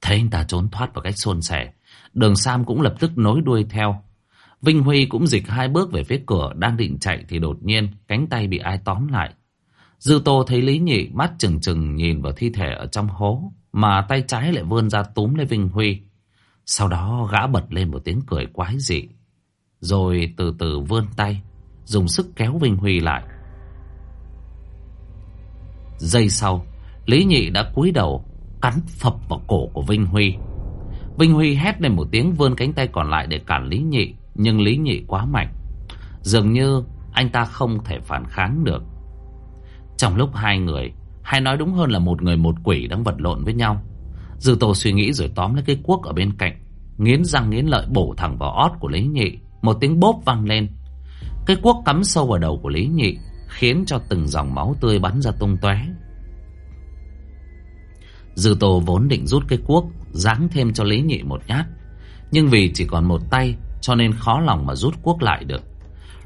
Thấy anh ta trốn thoát vào cách xôn xẻ. Đường Sam cũng lập tức nối đuôi theo. Vinh Huy cũng dịch hai bước về phía cửa, đang định chạy thì đột nhiên cánh tay bị ai tóm lại. Dư Tô thấy Lý Nhị mắt chừng chừng nhìn vào thi thể ở trong hố, mà tay trái lại vươn ra túm lấy Vinh Huy. Sau đó gã bật lên một tiếng cười quái dị. Rồi từ từ vươn tay, dùng sức kéo Vinh Huy lại. Giây sau, Lý Nhị đã cúi đầu cắn phập vào cổ của Vinh Huy. Vinh Huy hét lên một tiếng vươn cánh tay còn lại để cản Lý Nhị, nhưng Lý Nhị quá mạnh. Dường như anh ta không thể phản kháng được. Trong lúc hai người, hay nói đúng hơn là một người một quỷ đang vật lộn với nhau. Dư Tô suy nghĩ rồi tóm lấy cái cuốc ở bên cạnh, nghiến răng nghiến lợi bổ thẳng vào ót của Lý Nhị. Một tiếng bốp vang lên. Cái cuốc cắm sâu vào đầu của Lý Nhị, khiến cho từng dòng máu tươi bắn ra tung tóe. Dư Tô vốn định rút cái cuốc, giáng thêm cho Lý Nhị một nhát. Nhưng vì chỉ còn một tay, cho nên khó lòng mà rút cuốc lại được.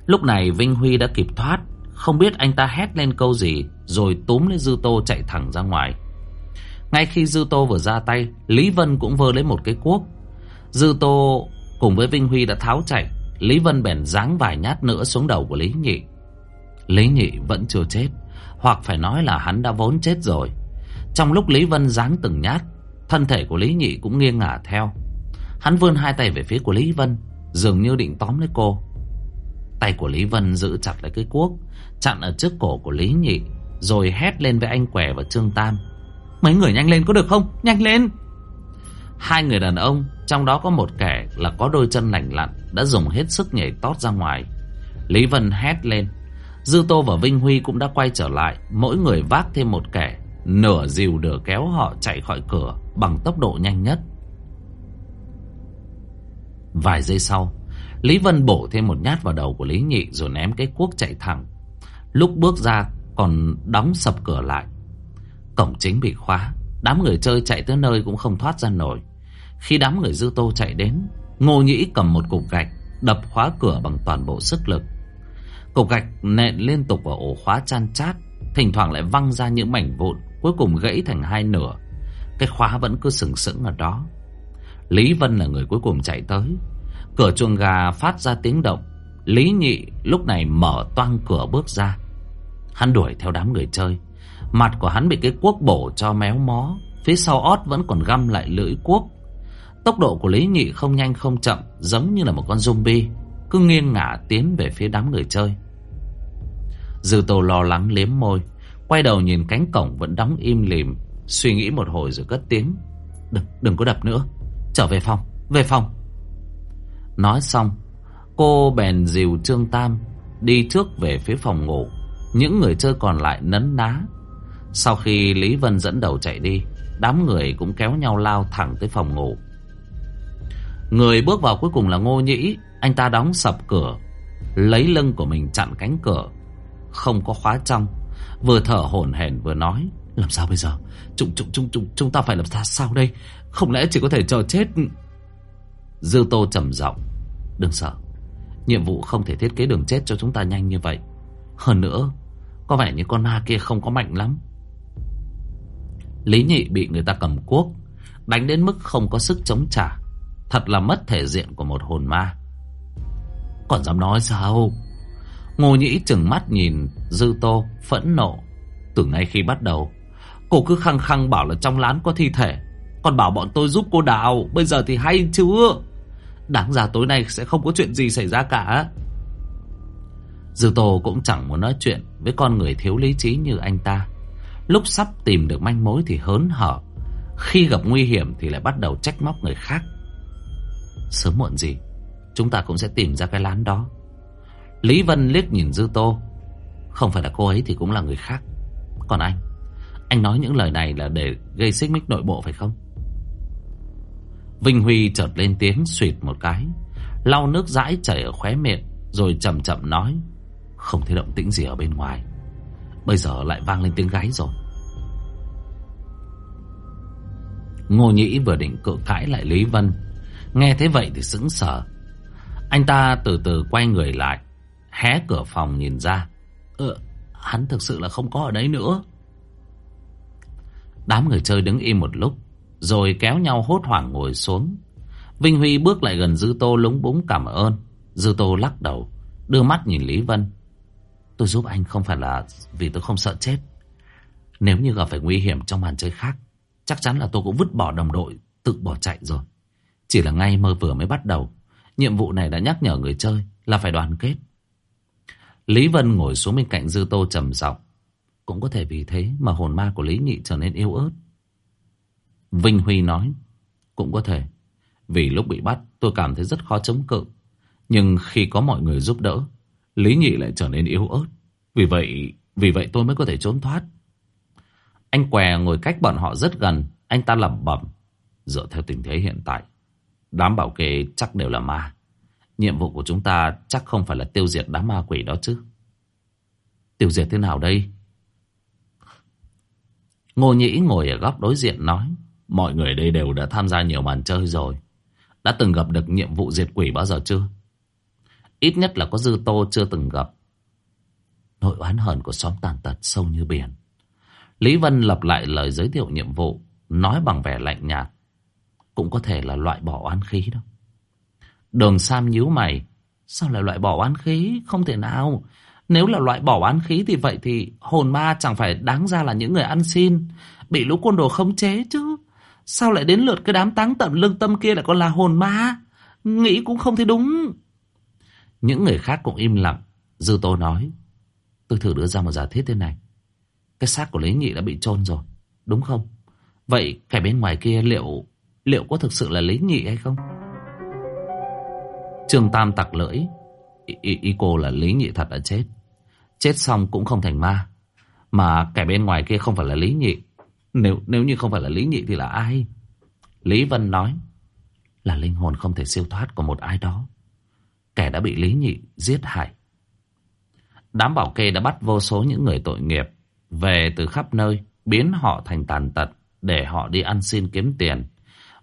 Lúc này Vinh Huy đã kịp thoát, không biết anh ta hét lên câu gì, rồi túm lấy Dư Tô chạy thẳng ra ngoài. Ngay khi Dư Tô vừa ra tay, Lý Vân cũng vơ lấy một cái cuốc. Dư Tô cùng với Vinh Huy đã tháo chạy, Lý Vân bèn giáng vài nhát nữa xuống đầu của Lý Nhị. Lý Nhị vẫn chưa chết, hoặc phải nói là hắn đã vốn chết rồi. Trong lúc Lý Vân giáng từng nhát, thân thể của Lý Nhị cũng nghiêng ngả theo. Hắn vươn hai tay về phía của Lý Vân, dường như định tóm lấy cô. Tay của Lý Vân giữ chặt lấy cái cuốc, chặn ở trước cổ của Lý Nhị, rồi hét lên với anh Què và Trương Tam. Mấy người nhanh lên có được không? Nhanh lên! Hai người đàn ông, trong đó có một kẻ là có đôi chân lành lặn, đã dùng hết sức nhảy tót ra ngoài. Lý Vân hét lên. Dư Tô và Vinh Huy cũng đã quay trở lại, mỗi người vác thêm một kẻ, nửa dìu nửa kéo họ chạy khỏi cửa bằng tốc độ nhanh nhất. Vài giây sau, Lý Vân bổ thêm một nhát vào đầu của Lý Nhị rồi ném cái cuốc chạy thẳng. Lúc bước ra còn đóng sập cửa lại. Cổng chính bị khóa, đám người chơi chạy tới nơi cũng không thoát ra nổi. Khi đám người dư tô chạy đến, Ngô Nhĩ cầm một cục gạch đập khóa cửa bằng toàn bộ sức lực. Cục gạch nện liên tục vào ổ khóa chan chát, thỉnh thoảng lại văng ra những mảnh vụn, cuối cùng gãy thành hai nửa. Cái khóa vẫn cứ sừng sững ở đó. Lý Vân là người cuối cùng chạy tới. Cửa chuồng gà phát ra tiếng động. Lý Nhị lúc này mở toang cửa bước ra. Hắn đuổi theo đám người chơi. Mặt của hắn bị cái cuốc bổ cho méo mó. Phía sau ót vẫn còn găm lại lưỡi cuốc. Tốc độ của Lý Nhị không nhanh không chậm, giống như là một con zombie, cứ nghiêng ngả tiến về phía đám người chơi. Dư Tô lo lắng liếm môi, quay đầu nhìn cánh cổng vẫn đóng im lìm, suy nghĩ một hồi rồi cất tiếng. Đừng, đừng có đập nữa, trở về phòng, về phòng. Nói xong, cô bèn dìu Trương Tam đi trước về phía phòng ngủ. Những người chơi còn lại nấn ná. Sau khi Lý Vân dẫn đầu chạy đi, đám người cũng kéo nhau lao thẳng tới phòng ngủ. Người bước vào cuối cùng là Ngô Nhĩ, anh ta đóng sập cửa, lấy lưng của mình chặn cánh cửa, không có khóa trong, vừa thở hổn hển vừa nói, làm sao bây giờ? Chúng chúng chúng chúng chúng ta phải làm sao sao đây? Không lẽ chỉ có thể chờ chết? Dư Tô trầm giọng, đừng sợ, nhiệm vụ không thể thiết kế đường chết cho chúng ta nhanh như vậy. Hơn nữa, có vẻ như con ma kia không có mạnh lắm. Lý Nhị bị người ta cầm cuốc, đánh đến mức không có sức chống trả. Thật là mất thể diện của một hồn ma. Còn dám nói sao? Ngô Nhĩ chừng mắt nhìn Dư Tô phẫn nộ. Từ ngay khi bắt đầu, cô cứ khăng khăng bảo là trong lán có thi thể. Còn bảo bọn tôi giúp cô đào, bây giờ thì hay chưa? Đáng ra tối nay sẽ không có chuyện gì xảy ra cả. Dư Tô cũng chẳng muốn nói chuyện với con người thiếu lý trí như anh ta. Lúc sắp tìm được manh mối thì hớn hở. Khi gặp nguy hiểm thì lại bắt đầu trách móc người khác. Sớm muộn gì, chúng ta cũng sẽ tìm ra cái lán đó. Lý Vân liếc nhìn Dư Tô. Không phải là cô ấy thì cũng là người khác. Còn anh, anh nói những lời này là để gây xích mích nội bộ phải không? Vinh Huy chợt lên tiếng suyệt một cái, lau nước dãi chảy ở khóe miệng, rồi chậm chậm nói, không thấy động tĩnh gì ở bên ngoài. Bây giờ lại vang lên tiếng gáy rồi Ngô Nhĩ vừa định cự cãi lại Lý Vân Nghe thế vậy thì sững sờ anh ta từ từ quay người lại Hé cửa phòng nhìn ra. Ờ, hắn thực sự là không có ở đấy nữa. Đám người chơi đứng im một lúc Rồi kéo nhau hốt hoảng ngồi xuống. Vinh Huy bước lại gần Dư Tô lúng búng cảm ơn. Dư Tô lắc đầu Đưa mắt nhìn Lý Vân. Tôi giúp anh không phải là vì tôi không sợ chết. Nếu như gặp phải nguy hiểm trong màn chơi khác Chắc chắn là tôi cũng vứt bỏ đồng đội Tự bỏ chạy rồi. Chỉ là ngay mơ vừa mới bắt đầu. Nhiệm vụ này đã nhắc nhở người chơi Là phải đoàn kết. Lý Vân ngồi xuống bên cạnh Dư Tô trầm giọng. Cũng có thể vì thế Mà hồn ma của Lý Nhị trở nên yếu ớt. Vinh Huy nói, Cũng có thể. Vì lúc bị bắt, tôi cảm thấy rất khó chống cự. Nhưng khi có mọi người giúp đỡ, Lý Nhị lại trở nên yếu ớt. Vì vậy Vì vậy tôi mới có thể trốn thoát. Anh què ngồi cách bọn họ rất gần. Anh ta lẩm bẩm, Dựa theo tình thế hiện tại Đám bảo kê chắc đều là ma. Nhiệm vụ của chúng ta chắc không phải là tiêu diệt đám ma quỷ đó chứ. Tiêu diệt thế nào đây? Ngô Nhĩ ngồi ở góc đối diện nói Mọi người đây đều đã tham gia nhiều màn chơi rồi. Đã từng gặp được nhiệm vụ diệt quỷ bao giờ chưa? Ít nhất là có dư tô chưa từng gặp. Nội oán hờn của xóm tàn tật sâu như biển. Lý Vân lặp lại lời giới thiệu nhiệm vụ, nói bằng vẻ lạnh nhạt. Cũng có thể là loại bỏ oán khí đâu. Đường Sam nhíu mày. Sao lại loại bỏ oán khí? Không thể nào. Nếu là loại bỏ oán khí thì vậy thì hồn ma chẳng phải đáng ra là những người ăn xin. Bị lũ côn đồ khống chế chứ. Sao lại đến lượt cái đám táng tận lương tâm kia lại còn là hồn ma? Nghĩ cũng không thấy đúng. Những người khác cũng im lặng. Dư Tô nói. Tôi thử đưa ra một giả thiết thế này. Cái xác của Lý Nhị đã bị chôn rồi, Đúng không Vậy kẻ bên ngoài kia liệu Liệu có thực sự là Lý Nhị hay không? Trương Tam tặc lưỡi. Ý, ý, ý cô là Lý Nhị thật đã chết. Chết xong cũng không thành ma. Mà kẻ bên ngoài kia không phải là Lý Nhị Nếu nếu như không phải là Lý Nhị thì là ai? Lý Vân nói Là linh hồn không thể siêu thoát của một ai đó. Kẻ đã bị Lý Nhị giết hại. Đám bảo kê đã bắt vô số những người tội nghiệp về từ khắp nơi, biến họ thành tàn tật để họ đi ăn xin kiếm tiền.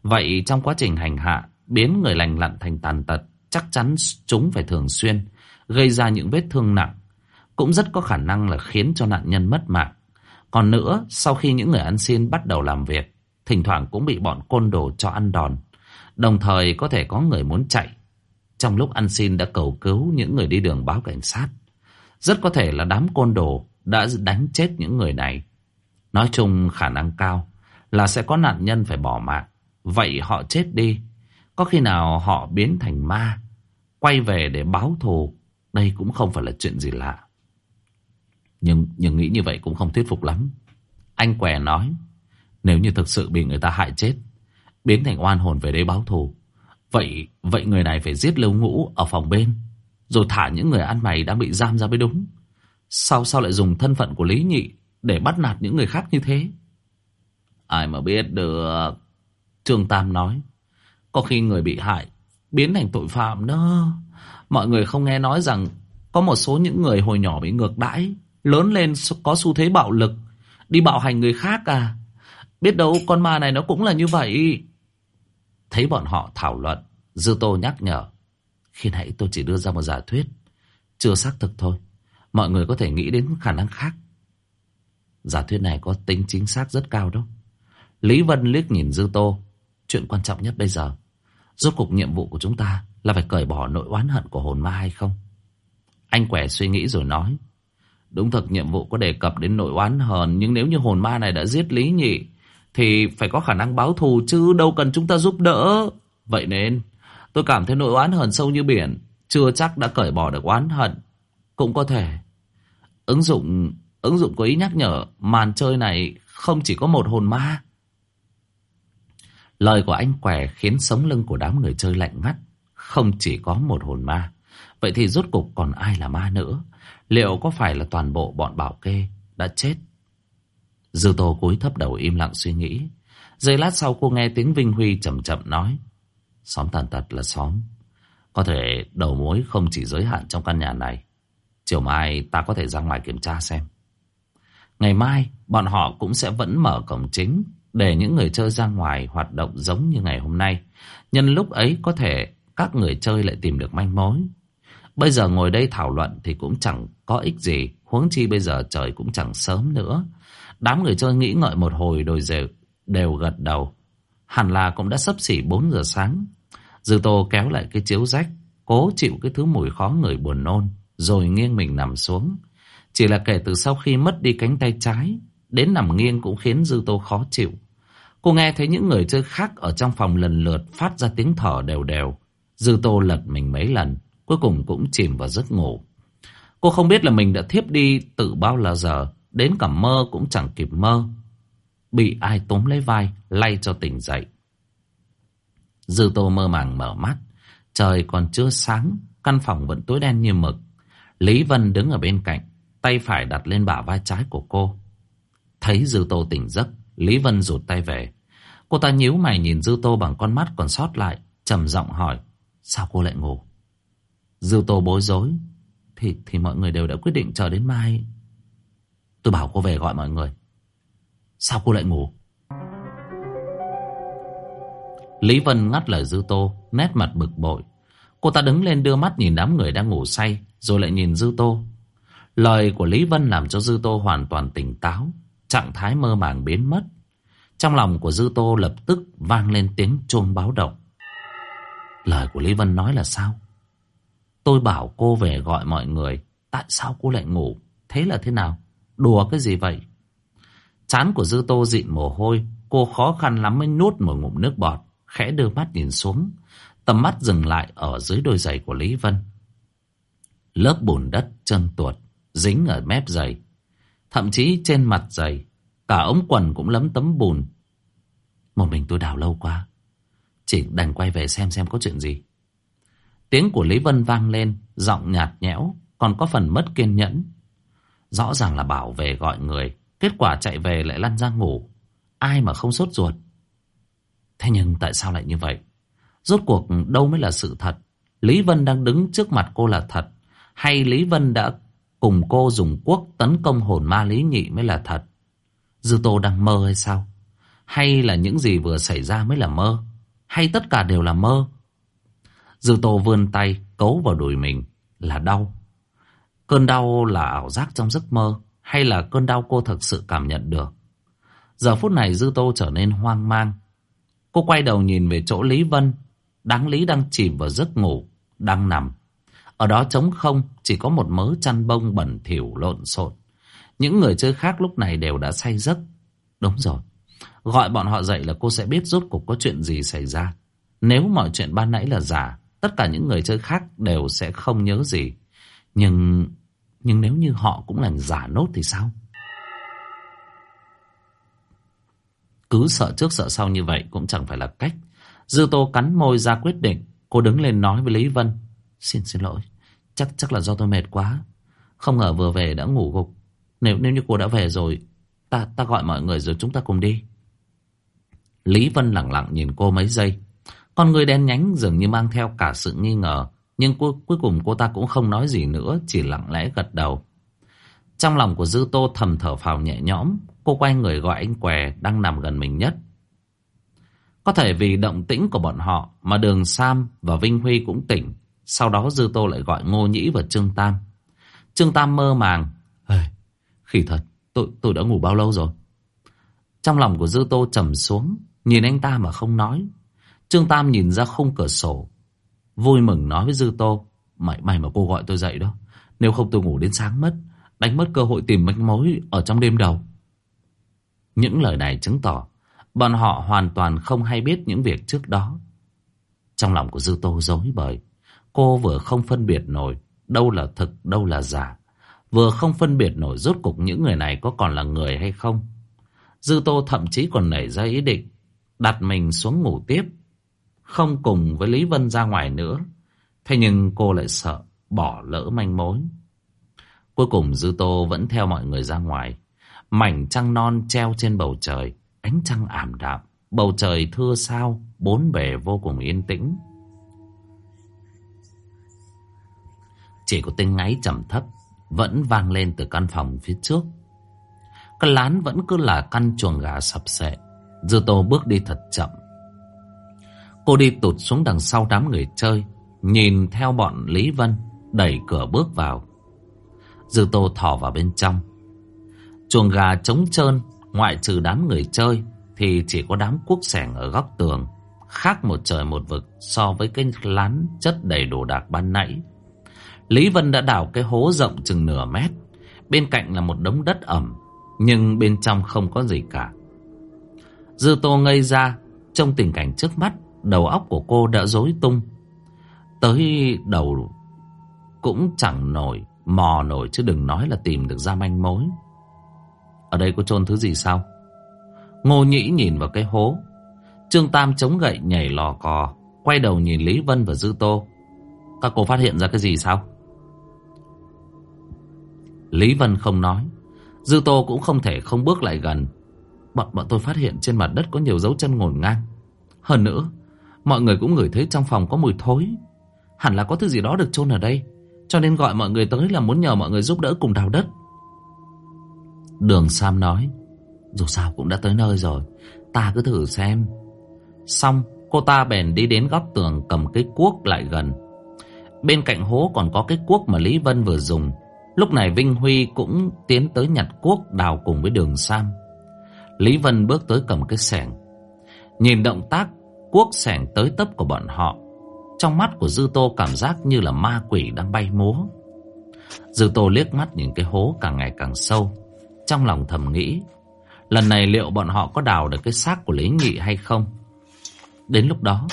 Vậy trong quá trình hành hạ, biến người lành lặn thành tàn tật, chắc chắn chúng phải thường xuyên gây ra những vết thương nặng, cũng rất có khả năng là khiến cho nạn nhân mất mạng. Còn nữa, sau khi những người ăn xin bắt đầu làm việc, thỉnh thoảng cũng bị bọn côn đồ cho ăn đòn. Đồng thời có thể có người muốn chạy. Trong lúc ăn xin đã cầu cứu những người đi đường báo cảnh sát. Rất có thể là đám côn đồ đã đánh chết những người này. Nói chung khả năng cao là sẽ có nạn nhân phải bỏ mạng. Vậy họ chết đi. Có khi nào họ biến thành ma, quay về để báo thù. Đây cũng không phải là chuyện gì lạ. Nhưng, nhưng nghĩ như vậy cũng không thuyết phục lắm. Anh què nói, nếu như thực sự bị người ta hại chết, biến thành oan hồn về đây báo thù. Vậy vậy người này phải giết Lưu Ngũ ở phòng bên, rồi thả những người ăn mày đang bị giam ra mới đúng. Sao sao lại dùng thân phận của Lý Nhị Để bắt nạt những người khác như thế Ai mà biết được Trương Tam nói. Có khi người bị hại Biến thành tội phạm đó. Mọi người không nghe nói rằng Có một số những người hồi nhỏ bị ngược đãi, Lớn lên có xu thế bạo lực, Đi bạo hành người khác à. Biết đâu con ma này nó cũng là như vậy. Thấy bọn họ thảo luận, Dư Tô nhắc nhở. Khi nãy tôi chỉ đưa ra một giả thuyết, Chưa xác thực thôi. Mọi người có thể nghĩ đến khả năng khác. Giả thuyết này có tính chính xác rất cao đâu Lý Vân liếc nhìn Dư Tô. Chuyện quan trọng nhất bây giờ. Rốt cục nhiệm vụ của chúng ta Là phải cởi bỏ nỗi oán hận của hồn ma hay không? Anh quẻ suy nghĩ rồi nói. Đúng thật, nhiệm vụ có đề cập đến nỗi oán hờn, Nhưng nếu như hồn ma này đã giết Lý Nhị, Thì phải có khả năng báo thù, Chứ đâu cần chúng ta giúp đỡ. Vậy nên, tôi cảm thấy nỗi oán hờn sâu như biển, Chưa chắc đã cởi bỏ được oán hận. Cũng có thể, Ứng dụng Ứng dụng có ý nhắc nhở, Màn chơi này không chỉ có một hồn ma Lời của anh què khiến sống lưng của đám người chơi lạnh ngắt. Không chỉ có một hồn ma. Vậy thì rốt cục còn ai là ma nữa? Liệu có phải là toàn bộ bọn bảo kê Đã chết? Dư tô cúi thấp đầu im lặng suy nghĩ. Giây lát sau cô nghe tiếng Vinh Huy chậm chậm nói. Xóm tàn tật là xóm. Có thể đầu mối không chỉ giới hạn trong căn nhà này. Chiều mai ta có thể ra ngoài kiểm tra xem. Ngày mai, bọn họ cũng sẽ vẫn mở cổng chính để những người chơi ra ngoài hoạt động giống như ngày hôm nay. Nhân lúc ấy có thể các người chơi lại tìm được manh mối. Bây giờ ngồi đây thảo luận thì cũng chẳng có ích gì. Huống chi bây giờ trời cũng chẳng sớm nữa. Đám người chơi nghĩ ngợi một hồi rồi đều, đều gật đầu. Hẳn là cũng đã sắp xỉ 4 giờ sáng. Dư Tô kéo lại cái chiếu rách, cố chịu cái thứ mùi khó người buồn nôn, rồi nghiêng mình nằm xuống. Chỉ là kể từ sau khi mất đi cánh tay trái, đến nằm nghiêng cũng khiến Dư Tô khó chịu. Cô nghe thấy những người chơi khác ở trong phòng lần lượt phát ra tiếng thở đều đều. Dư Tô lật mình mấy lần, cuối cùng cũng chìm vào giấc ngủ. Cô không biết là mình đã thiếp đi từ bao là giờ, đến cả mơ cũng chẳng kịp mơ. Bị ai tóm lấy vai, lay cho tỉnh dậy. Dư Tô mơ màng mở mắt, trời còn chưa sáng, căn phòng vẫn tối đen như mực. Lý Vân đứng ở bên cạnh, tay phải đặt lên bả vai trái của cô. Thấy Dư Tô tỉnh giấc, Lý Vân rụt tay về. Cô ta nhíu mày nhìn Dư Tô bằng con mắt còn sót lại, trầm giọng hỏi, sao cô lại ngủ? Dư Tô bối rối, thì thì mọi người đều đã quyết định chờ đến mai. Tôi bảo cô về gọi mọi người. Sao cô lại ngủ? Lý Vân ngắt lời Dư Tô, nét mặt bực bội. Cô ta đứng lên đưa mắt nhìn đám người đang ngủ say, rồi lại nhìn Dư Tô. Lời của Lý Vân làm cho Dư Tô hoàn toàn tỉnh táo, trạng thái mơ màng biến mất. Trong lòng của Dư Tô lập tức vang lên tiếng chuông báo động. Lời của Lý Vân nói là sao? Tôi bảo cô về gọi mọi người, tại sao cô lại ngủ? Thế là thế nào? Đùa cái gì vậy? Chán của Dư Tô dịn mồ hôi, cô khó khăn lắm mới nuốt một ngụm nước bọt, khẽ đưa mắt nhìn xuống. Tầm mắt dừng lại ở dưới đôi giày của Lý Vân. Lớp bùn đất chân tuột, dính ở mép giày. Thậm chí trên mặt giày, cả ống quần cũng lấm tấm bùn. Một mình tôi đào lâu quá. Chỉ đành quay về xem xem có chuyện gì. Tiếng của Lý Vân vang lên, giọng nhạt nhẽo, còn có phần mất kiên nhẫn. Rõ ràng là bảo về gọi người, kết quả chạy về lại lăn ra ngủ. Ai mà không sốt ruột. Thế nhưng tại sao lại như vậy? Rốt cuộc đâu mới là sự thật? Lý Vân đang đứng trước mặt cô là thật? Hay Lý Vân đã cùng cô dùng quốc tấn công hồn ma Lý Nhị mới là thật? Dư Tô đang mơ hay sao? Hay là những gì vừa xảy ra mới là mơ? Hay tất cả đều là mơ? Dư Tô vươn tay cấu vào đùi mình là đau. Cơn đau là ảo giác trong giấc mơ hay là cơn đau cô thực sự cảm nhận được? Giờ phút này Dư Tô trở nên hoang mang. Cô quay đầu nhìn về chỗ Lý Vân. Đáng lý đang chìm vào giấc ngủ, đang nằm. Ở đó trống không, chỉ có một mớ chăn bông bẩn thỉu lộn xộn. Những người chơi khác lúc này đều đã say giấc. Đúng rồi. Gọi bọn họ dậy là cô sẽ biết rốt cuộc có chuyện gì xảy ra. Nếu mọi chuyện ban nãy là giả, tất cả những người chơi khác đều sẽ không nhớ gì. Nhưng nhưng nếu như họ cũng làm giả nốt thì sao? Cứ sợ trước sợ sau như vậy cũng chẳng phải là cách. Dư Tô cắn môi ra quyết định. Cô đứng lên nói với Lý Vân. Xin xin lỗi. Chắc chắc là do tôi mệt quá. Không ngờ vừa về đã ngủ gục. Nếu nếu như cô đã về rồi, ta ta gọi mọi người rồi chúng ta cùng đi. Lý Vân lặng lặng nhìn cô mấy giây. Con người đen nhánh dường như mang theo cả sự nghi ngờ. Nhưng cuối, cuối cùng cô ta cũng không nói gì nữa, chỉ lặng lẽ gật đầu. Trong lòng của Dư Tô thầm thở phào nhẹ nhõm, cô quay người gọi anh què đang nằm gần mình nhất. Có thể vì động tĩnh của bọn họ mà Đường Sam và Vinh Huy cũng tỉnh. Sau đó Dư Tô lại gọi Ngô Nhĩ và Trương Tam. Trương Tam mơ màng. Ê, khỉ thật, tôi, tôi đã ngủ bao lâu rồi? Trong lòng của Dư Tô trầm xuống, nhìn anh ta mà không nói. Trương Tam nhìn ra khung cửa sổ, Vui mừng nói với Dư Tô Mày, mày mà cô gọi tôi dậy đó Nếu không tôi ngủ đến sáng mất Đánh mất cơ hội tìm manh mối ở trong đêm đầu Những lời này chứng tỏ Bọn họ hoàn toàn không hay biết những việc trước đó Trong lòng của Dư Tô dối bời Cô vừa không phân biệt nổi Đâu là thực, đâu là giả Vừa không phân biệt nổi rốt cục những người này có còn là người hay không Dư Tô thậm chí còn nảy ra ý định Đặt mình xuống ngủ tiếp không cùng với Lý Vân ra ngoài nữa. Thế nhưng cô lại sợ bỏ lỡ manh mối. Cuối cùng Dư Tô vẫn theo mọi người ra ngoài. Mảnh trăng non treo trên bầu trời, ánh trăng ảm đạm, bầu trời thưa sao, bốn bề vô cùng yên tĩnh. Chỉ có tiếng ngáy trầm thấp vẫn vang lên từ căn phòng phía trước. Cái lán vẫn cứ là căn chuồng gà sập sệ. Dư Tô bước đi thật chậm. Cô đi tụt xuống đằng sau đám người chơi, Nhìn theo bọn Lý Vân, Đẩy cửa bước vào. Dư Tô thò vào bên trong. Chuồng gà trống trơn, Ngoại trừ đám người chơi, Thì chỉ có đám cuốc sẻng ở góc tường, Khác một trời một vực So với cái lán chất đầy đồ đạc ban nãy. Lý Vân đã đào cái hố rộng chừng nửa mét. Bên cạnh là một đống đất ẩm, Nhưng bên trong không có gì cả. Dư Tô ngây ra, Trong tình cảnh trước mắt, Đầu óc của cô đã rối tung. Tới đầu Cũng chẳng nổi, Mò nổi chứ đừng nói là tìm được ra manh mối. Ở đây có chôn thứ gì sao? Ngô Nhĩ nhìn vào cái hố. Trương Tam chống gậy nhảy lò cò, Quay đầu nhìn Lý Vân và Dư Tô. Các cô phát hiện ra cái gì sao? Lý Vân không nói. Dư Tô cũng không thể không bước lại gần. Bọn, bọn tôi phát hiện trên mặt đất có nhiều dấu chân ngổn ngang. Hơn nữa Mọi người cũng ngửi thấy trong phòng có mùi thối. Hẳn là có thứ gì đó được chôn ở đây Cho nên gọi mọi người tới là muốn nhờ mọi người giúp đỡ cùng đào đất. Đường Sam nói Dù sao cũng đã tới nơi rồi Ta cứ thử xem. Xong cô ta bèn đi đến góc tường cầm cái cuốc lại gần. Bên cạnh hố còn có cái cuốc mà Lý Vân vừa dùng. Lúc này Vinh Huy cũng tiến tới nhặt cuốc đào cùng với đường Sam. Lý Vân bước tới cầm cái sẻng. Nhìn động tác, cuốc sẻng tới tấp của bọn họ. Trong mắt của Dư Tô cảm giác như là ma quỷ đang bay múa. Dư Tô liếc mắt nhìn cái hố càng ngày càng sâu. Trong lòng thầm nghĩ, Lần này liệu bọn họ có đào được cái xác của Lý Nghị hay không? Đến lúc đó,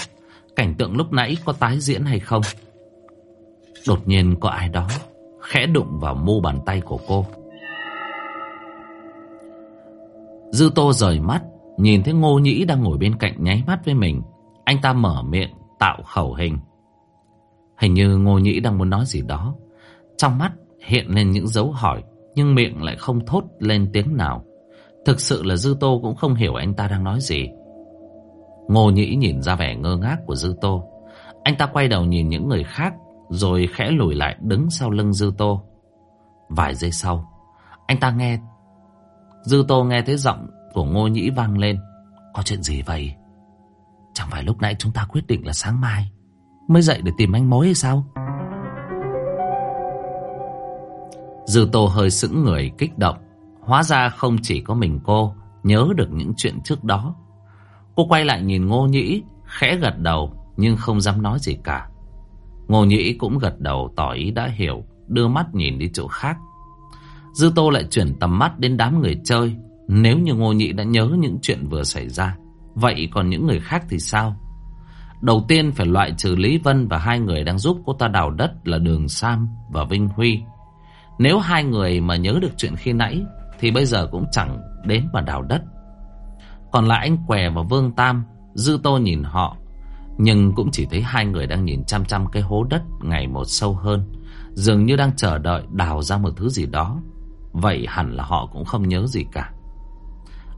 Cảnh tượng lúc nãy có tái diễn hay không? Đột nhiên có ai đó Khẽ đụng vào mu bàn tay của cô. Dư Tô rời mắt, Nhìn thấy Ngô Nhĩ đang ngồi bên cạnh nháy mắt với mình. Anh ta mở miệng, tạo khẩu hình. Hình như Ngô Nhĩ đang muốn nói gì đó. Trong mắt hiện lên những dấu hỏi, Nhưng miệng lại không thốt lên tiếng nào. Thực sự là Dư Tô cũng không hiểu anh ta đang nói gì. Ngô Nhĩ nhìn ra vẻ ngơ ngác của Dư Tô. Anh ta quay đầu nhìn những người khác rồi khẽ lùi lại đứng sau lưng Dư Tô. Vài giây sau, Anh ta nghe, Dư Tô nghe thấy giọng của Ngô Nhĩ vang lên. Có chuyện gì vậy? Chẳng phải lúc nãy chúng ta quyết định là sáng mai Mới dậy để tìm anh mối hay sao? Dư Tô hơi sững người, kích động. Hóa ra không chỉ có mình cô Nhớ được những chuyện trước đó. Cô quay lại nhìn Ngô Nhĩ, Khẽ gật đầu, Nhưng không dám nói gì cả. Ngô Nhĩ cũng gật đầu tỏ ý đã hiểu, Đưa mắt nhìn đi chỗ khác. Dư Tô lại chuyển tầm mắt đến đám người chơi. Nếu như Ngô Nhĩ đã nhớ những chuyện vừa xảy ra, Vậy còn những người khác thì sao? Đầu tiên phải loại trừ Lý Vân Và hai người đang giúp cô ta đào đất Là Đường Sam và Vinh Huy. Nếu hai người mà nhớ được chuyện khi nãy, Thì bây giờ cũng chẳng đến mà đào đất. Còn lại anh Què và Vương Tam, Dư Tô nhìn họ nhưng cũng chỉ thấy hai người đang nhìn chăm chăm cái hố đất Ngày một sâu hơn, Dường như đang chờ đợi đào ra một thứ gì đó. Vậy hẳn là họ cũng không nhớ gì cả.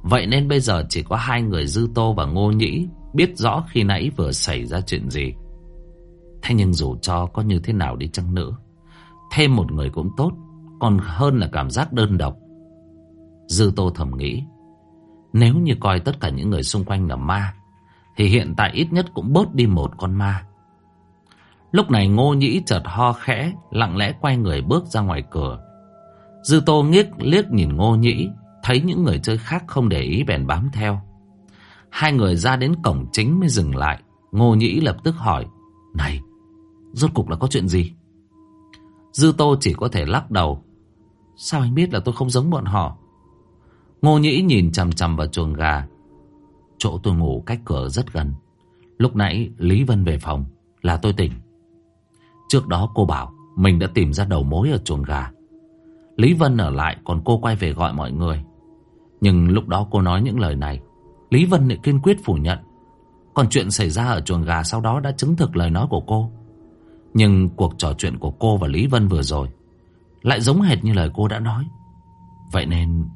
Vậy nên bây giờ chỉ có hai người Dư Tô và Ngô Nhĩ Biết rõ khi nãy vừa xảy ra chuyện gì. Thế nhưng dù cho có như thế nào đi chăng nữa, Thêm một người cũng tốt, Còn hơn là cảm giác đơn độc. Dư Tô thầm nghĩ, Nếu như coi tất cả những người xung quanh là ma thì hiện tại ít nhất cũng bớt đi một con ma. Lúc này Ngô Nhĩ chợt ho khẽ, Lặng lẽ quay người bước ra ngoài cửa. Dư Tô nghiếc liếc nhìn Ngô Nhĩ, Thấy những người chơi khác không để ý bèn bám theo. Hai người ra đến cổng chính mới dừng lại. Ngô Nhĩ lập tức hỏi, Này, Rốt cục là có chuyện gì? Dư Tô chỉ có thể lắc đầu, Sao anh biết là tôi không giống bọn họ? Ngô Nhĩ nhìn chằm chằm vào chuồng gà Chỗ tôi ngủ cách cửa rất gần. Lúc nãy Lý Vân về phòng, Là tôi tỉnh. Trước đó cô bảo Mình đã tìm ra đầu mối ở chuồng gà. Lý Vân ở lại còn cô quay về gọi mọi người. Nhưng lúc đó cô nói những lời này, Lý Vân lại kiên quyết phủ nhận. Còn chuyện xảy ra ở chuồng gà sau đó đã chứng thực lời nói của cô. Nhưng cuộc trò chuyện của cô và Lý Vân vừa rồi Lại giống hệt như lời cô đã nói. Vậy nên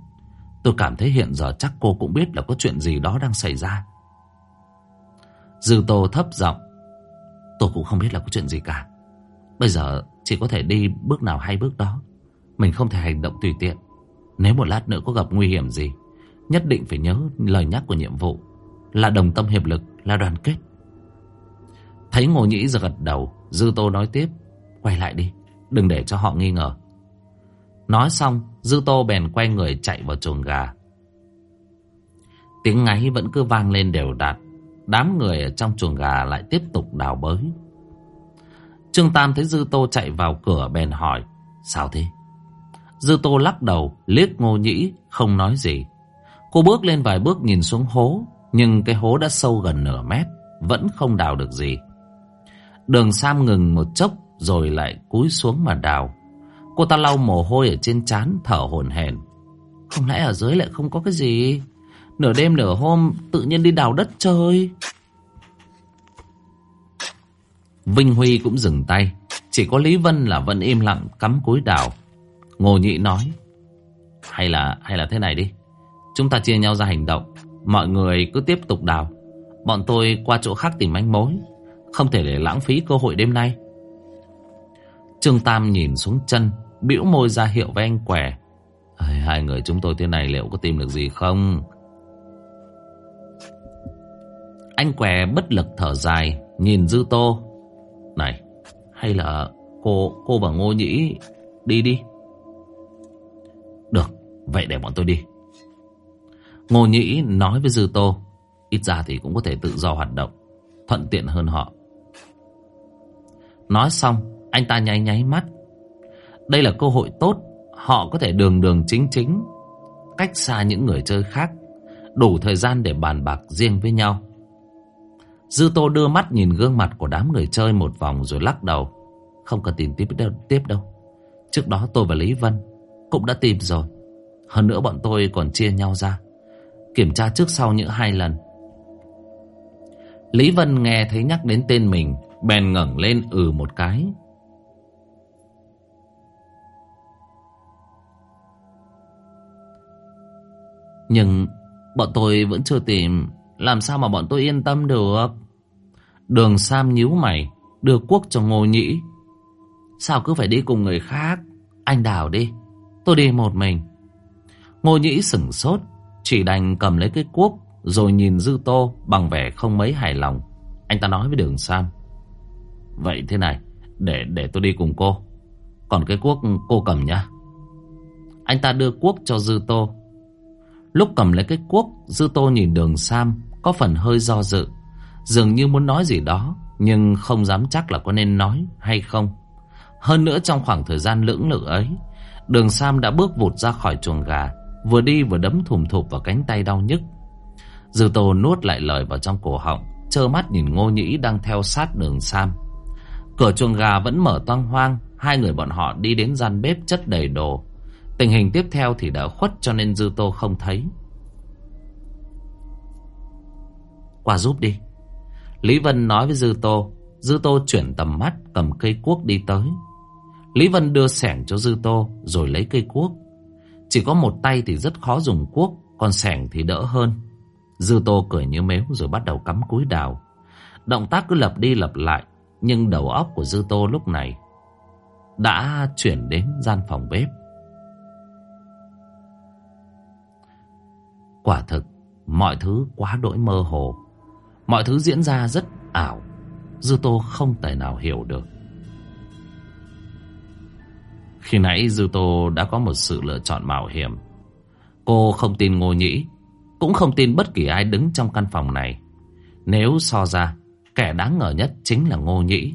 Tôi cảm thấy hiện giờ chắc cô cũng biết là có chuyện gì đó đang xảy ra. Dư Tô thấp giọng, Tôi cũng không biết là có chuyện gì cả. Bây giờ chỉ có thể đi bước nào hay bước đó. Mình không thể hành động tùy tiện. Nếu một lát nữa có gặp nguy hiểm gì, Nhất định phải nhớ lời nhắc của nhiệm vụ. Là đồng tâm hiệp lực, Là đoàn kết. Thấy Ngô Nhĩ giật gật đầu, Dư Tô nói tiếp, Quay lại đi, Đừng để cho họ nghi ngờ. Nói xong, Dư Tô bèn quay người chạy vào chuồng gà. Tiếng ngáy vẫn cứ vang lên đều đặn. Đám người ở trong chuồng gà lại tiếp tục đào bới. Trương Tam thấy Dư Tô chạy vào cửa bèn hỏi, Sao thế? Dư Tô lắc đầu, liếc ngô nhĩ, Không nói gì. Cô bước lên vài bước nhìn xuống hố, Nhưng cái hố đã sâu gần nửa mét, Vẫn không đào được gì. Đường Sam ngừng một chốc Rồi lại cúi xuống mà đào. Cô ta lau mồ hôi ở trên trán, Thở hổn hển. Không lẽ ở dưới lại không có cái gì? Nửa đêm nửa hôm, tự nhiên đi đào đất chơi. Vinh Huy cũng dừng tay. Chỉ có Lý Vân là vẫn im lặng cắm cúi đào. Ngô Nhị nói, Hay là hay là thế này đi. Chúng ta chia nhau ra hành động. Mọi người cứ tiếp tục đào. Bọn tôi qua chỗ khác tìm manh mối. Không thể để lãng phí cơ hội đêm nay. Trương Tam nhìn xuống chân, bĩu môi ra hiệu với anh quẻ Hai người chúng tôi thế này liệu có tìm được gì không? Anh què bất lực thở dài, Nhìn Dư Tô. Này, Hay là cô cô và Ngô Nhĩ Đi đi? Được, Vậy để bọn tôi đi. Ngô Nhĩ nói với Dư Tô, Ít ra thì cũng có thể tự do hoạt động, Thuận tiện hơn họ. Nói xong anh ta nháy nháy mắt Đây là cơ hội tốt Họ có thể đường đường chính chính Cách xa những người chơi khác Đủ thời gian để bàn bạc riêng với nhau Dư Tô đưa mắt nhìn gương mặt của đám người chơi một vòng rồi lắc đầu. Không cần tìm tiếp đâu, tiếp đâu. Trước đó tôi và Lý Vân cũng đã tìm rồi. Hơn nữa bọn tôi còn chia nhau ra. Kiểm tra trước sau những hai lần. Lý Vân nghe thấy nhắc đến tên mình, bèn ngẩng lên ừ một cái. Nhưng bọn tôi vẫn chưa tìm, làm sao mà bọn tôi yên tâm được? Đường Sam nhíu mày Đưa quốc cho Ngô Nhĩ. Sao cứ phải đi cùng người khác? Anh đào đi Tôi đi một mình. Ngô Nhĩ sửng sốt Chỉ đành cầm lấy cái cuốc Rồi nhìn Dư Tô bằng vẻ không mấy hài lòng. Anh ta nói với đường Sam Vậy thế này Để để tôi đi cùng cô. Còn cái cuốc cô cầm nhá. Anh ta đưa cuốc cho Dư Tô. Lúc cầm lấy cái cuốc, Dư Tô nhìn đường Sam, Có phần hơi do dự. Dường như muốn nói gì đó, Nhưng không dám chắc là có nên nói hay không. Hơn nữa trong khoảng thời gian lưỡng lự ấy, Đường Sam đã bước vụt ra khỏi chuồng gà, Vừa đi vừa đấm thùm thụp vào cánh tay đau nhức. Dư Tô nuốt lại lời vào trong cổ họng, Trơ mắt nhìn Ngô Nhĩ đang theo sát đường Sam. Cửa chuồng gà vẫn mở toang hoang, Hai người bọn họ đi đến gian bếp chất đầy đồ. Tình hình tiếp theo thì đã khuất cho nên Dư Tô không thấy. Qua giúp đi. Lý Vân nói với Dư Tô. Dư Tô chuyển tầm mắt, cầm cây cuốc đi tới. Lý Vân đưa sẻng cho Dư Tô, Rồi lấy cây cuốc. Chỉ có một tay thì rất khó dùng cuốc, Còn sẻng thì đỡ hơn. Dư Tô cười như mếu rồi bắt đầu cắm cúi đào. Động tác cứ lặp đi lặp lại, Nhưng đầu óc của Dư Tô lúc này Đã chuyển đến gian phòng bếp. Quả thực, Mọi thứ quá đỗi mơ hồ. Mọi thứ diễn ra rất ảo. Dư Tô không thể nào hiểu được. Khi nãy Dư Tô đã có một sự lựa chọn mạo hiểm. Cô không tin Ngô Nhĩ, Cũng không tin bất kỳ ai đứng trong căn phòng này. Nếu so ra, Kẻ đáng ngờ nhất chính là Ngô Nhĩ.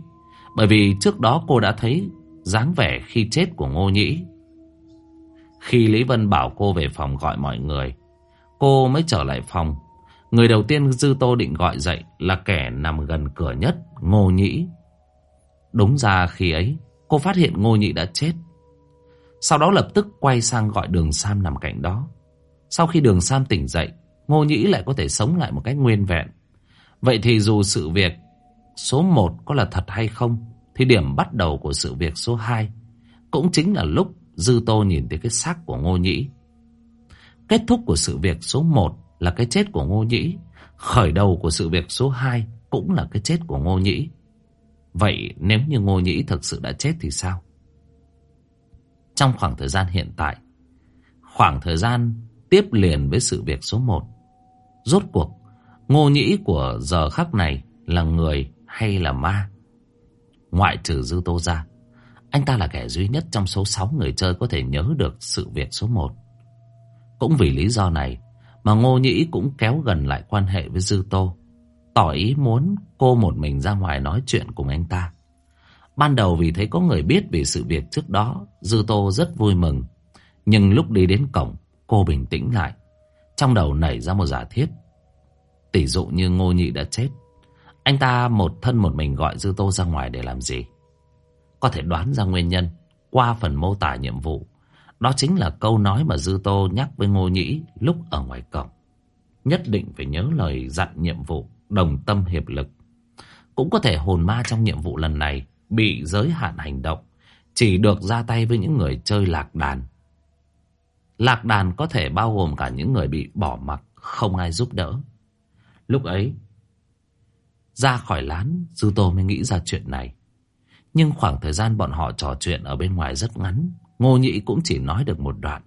Bởi vì trước đó cô đã thấy dáng vẻ khi chết của Ngô Nhĩ. Khi Lý Vân bảo cô về phòng gọi mọi người Cô mới trở lại phòng Người đầu tiên Dư Tô định gọi dậy là kẻ nằm gần cửa nhất, Ngô Nhĩ. Đúng ra khi ấy, cô phát hiện Ngô Nhĩ đã chết. Sau đó lập tức quay sang gọi đường Sam nằm cạnh đó. Sau khi đường Sam tỉnh dậy, Ngô Nhĩ lại có thể sống lại một cách nguyên vẹn. Vậy thì dù sự việc số 1 có là thật hay không, thì điểm bắt đầu của sự việc số 2 cũng chính là lúc Dư Tô nhìn thấy cái xác của Ngô Nhĩ. Kết thúc của sự việc số 1 là cái chết của Ngô Nhĩ. Khởi đầu của sự việc số 2 cũng là cái chết của Ngô Nhĩ. Vậy nếu như Ngô Nhĩ thực sự đã chết thì sao? Trong khoảng thời gian hiện tại, Khoảng thời gian tiếp liền với sự việc số 1. Rốt cuộc, ngô nhĩ của giờ khắc này là người hay là ma? Ngoại trừ Dư Tô ra, anh ta là kẻ duy nhất trong số 6 người chơi có thể nhớ được sự việc số 1. Cũng vì lý do này mà Ngô Nhĩ cũng kéo gần lại quan hệ với Dư Tô, tỏ ý muốn cô một mình ra ngoài nói chuyện cùng anh ta. Ban đầu vì thấy có người biết về sự việc trước đó, Dư Tô rất vui mừng. Nhưng lúc đi đến cổng, cô bình tĩnh lại. Trong đầu nảy ra một giả thiết. Tỷ dụ như Ngô Nhị đã chết. Anh ta một thân một mình gọi Dư Tô ra ngoài để làm gì? Có thể đoán ra nguyên nhân qua phần mô tả nhiệm vụ. Đó chính là câu nói mà Dư Tô nhắc với Ngô Nhĩ lúc ở ngoài cổng. Nhất định phải nhớ lời dặn nhiệm vụ, đồng tâm hiệp lực. Cũng có thể hồn ma trong nhiệm vụ lần này bị giới hạn hành động, chỉ được ra tay với những người chơi lạc đàn. Lạc đàn có thể bao gồm cả những người bị bỏ mặc, không ai giúp đỡ. Lúc ấy, ra khỏi lán, Dư Tô mới nghĩ ra chuyện này. Nhưng khoảng thời gian bọn họ trò chuyện ở bên ngoài rất ngắn, Ngô Nhĩ cũng chỉ nói được một đoạn.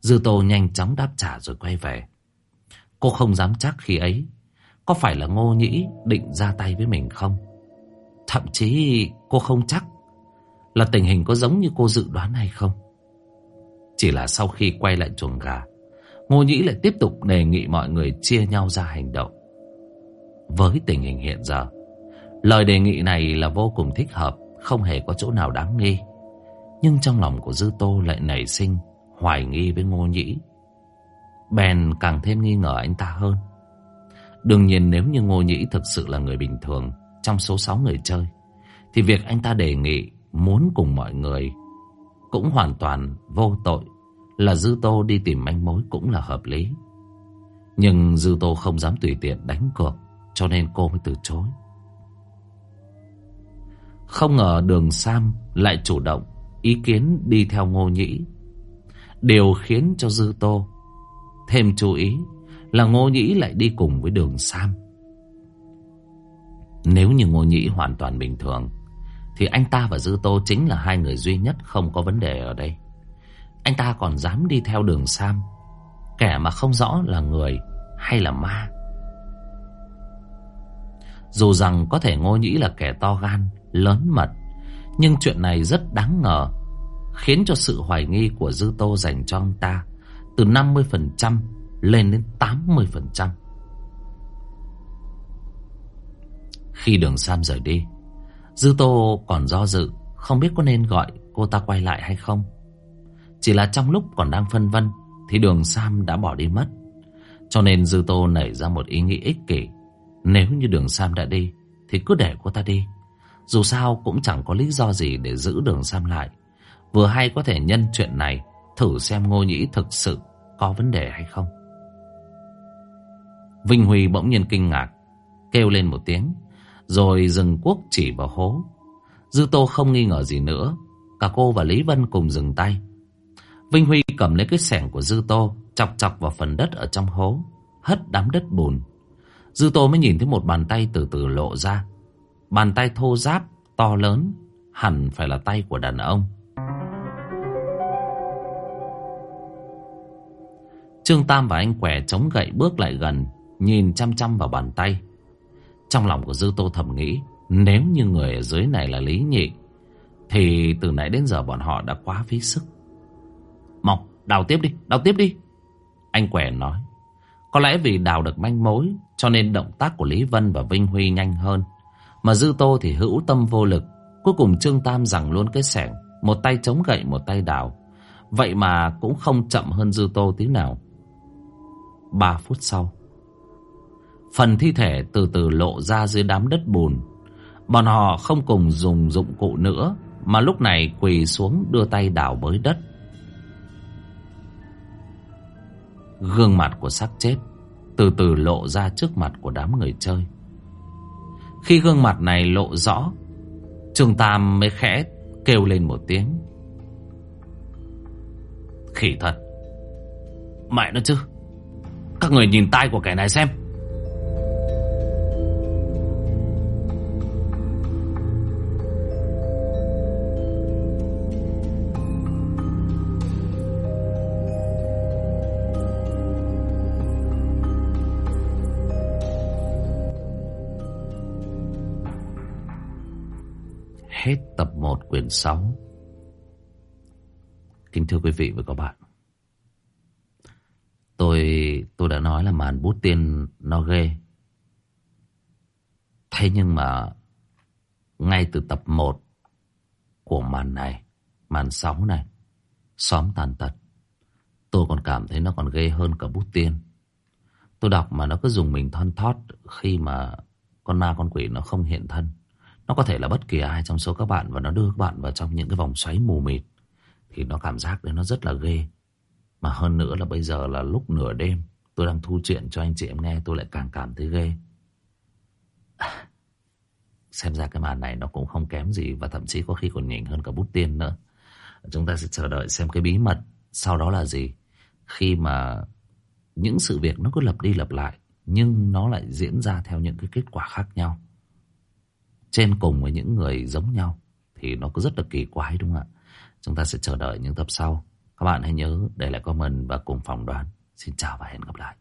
Dư Tô nhanh chóng đáp trả rồi quay về. Cô không dám chắc khi ấy, có phải là Ngô Nhĩ định ra tay với mình không? Thậm chí cô không chắc là tình hình có giống như cô dự đoán hay không. Chỉ là sau khi quay lại chuồng gà, Ngô Nhĩ lại tiếp tục đề nghị mọi người chia nhau ra hành động. Với tình hình hiện giờ, lời đề nghị này là vô cùng thích hợp, không hề có chỗ nào đáng nghi. Nhưng trong lòng của Dư Tô lại nảy sinh hoài nghi với Ngô Nhĩ. Bèn càng thêm nghi ngờ anh ta hơn. Đương nhiên nếu như Ngô Nhĩ thực sự là người bình thường, trong số 6 người chơi thì việc anh ta đề nghị muốn cùng mọi người cũng hoàn toàn vô tội là Dư Tô đi tìm manh mối cũng là hợp lý. Nhưng Dư Tô không dám tùy tiện đánh cược cho nên cô mới từ chối. Không ngờ đường Sam lại chủ động ý kiến đi theo Ngô Nhĩ. Điều khiến cho Dư Tô thêm chú ý là Ngô Nhĩ lại đi cùng với đường Sam. Nếu như Ngô Nhĩ hoàn toàn bình thường Thì anh ta và Dư Tô chính là hai người duy nhất không có vấn đề ở đây Anh ta còn dám đi theo đường Sam Kẻ mà không rõ là người hay là ma Dù rằng có thể Ngô Nhĩ là kẻ to gan, lớn mật nhưng chuyện này rất đáng ngờ, Khiến cho sự hoài nghi của Dư Tô dành cho ông ta Từ 50% lên đến 80% Khi đường Sam rời đi, Dư Tô còn do dự, Không biết có nên gọi cô ta quay lại hay không. Chỉ là trong lúc còn đang phân vân Thì đường Sam đã bỏ đi mất. Cho nên Dư Tô nảy ra một ý nghĩ ích kỷ. Nếu như đường Sam đã đi, Thì cứ để cô ta đi. Dù sao cũng chẳng có lý do gì để giữ đường Sam lại. Vừa hay có thể nhân chuyện này, Thử xem Ngô Nhĩ thực sự có vấn đề hay không. Vinh Huy bỗng nhiên kinh ngạc, Kêu lên một tiếng, rồi dừng quốc chỉ vào hố. Dư Tô không nghi ngờ gì nữa, Cả cô và Lý Vân cùng dừng tay. Vinh Huy cầm lấy cái sẻng của Dư Tô, Chọc chọc vào phần đất ở trong hố, Hất đám đất bùn. Dư Tô mới nhìn thấy một bàn tay từ từ lộ ra. Bàn tay thô ráp, To lớn, Hẳn phải là tay của đàn ông. Trương Tam và anh quẻ chống gậy bước lại gần, Nhìn chăm chăm vào bàn tay. Trong lòng của Dư Tô thầm nghĩ, Nếu như người ở dưới này là Lý Nhị, Thì từ nãy đến giờ bọn họ đã quá phí sức. Mọc đào tiếp đi, Đào tiếp đi. Anh quẻ nói, Có lẽ vì đào được manh mối, Cho nên động tác của Lý Vân và Vinh Huy nhanh hơn. Mà Dư Tô thì hữu tâm vô lực Cuối cùng Trương Tam rằng luôn cái sẻng Một tay chống gậy một tay đào Vậy mà cũng không chậm hơn Dư Tô tí nào Ba phút sau Phần thi thể từ từ lộ ra dưới đám đất bùn. Bọn họ không cùng dùng dụng cụ nữa, mà lúc này quỳ xuống đưa tay đào bới đất. Gương mặt của xác chết từ từ lộ ra trước mặt của đám người chơi. Khi gương mặt này lộ rõ, Trường Tam mới khẽ kêu lên một tiếng. Khỉ thật. Mẹ nó chứ. Các người nhìn tay của kẻ này xem. Hết tập 1 quyển 6 Kính thưa quý vị và các bạn, Tôi tôi đã nói là màn bút tiên nó ghê. Thế nhưng mà Ngay từ tập 1 Của màn này, Màn 6 này, Xóm tàn tật, Tôi còn cảm thấy nó còn ghê hơn cả bút tiên. Tôi đọc mà nó cứ dùng mình thon thót Khi mà con ma con quỷ nó không hiện thân. Nó có thể là bất kỳ ai trong số các bạn Và nó đưa các bạn vào trong những cái vòng xoáy mù mịt. Thì nó cảm giác đấy nó rất là ghê. Mà hơn nữa là bây giờ là lúc nửa đêm, Tôi đang thu chuyện cho anh chị em nghe, Tôi lại càng cảm thấy ghê. Xem ra cái màn này nó cũng không kém gì Và thậm chí có khi còn nhỉnh hơn cả bút tiên nữa. Chúng ta sẽ chờ đợi xem cái bí mật Sau đó là gì. Khi mà những sự việc nó cứ lặp đi lặp lại, Nhưng nó lại diễn ra theo những cái kết quả khác nhau. Trên cùng với những người giống nhau, Thì nó cứ rất là kỳ quái, đúng không ạ? Chúng ta sẽ chờ đợi những tập sau. Các bạn hãy nhớ để lại comment và cùng phỏng đoán. Xin chào và hẹn gặp lại.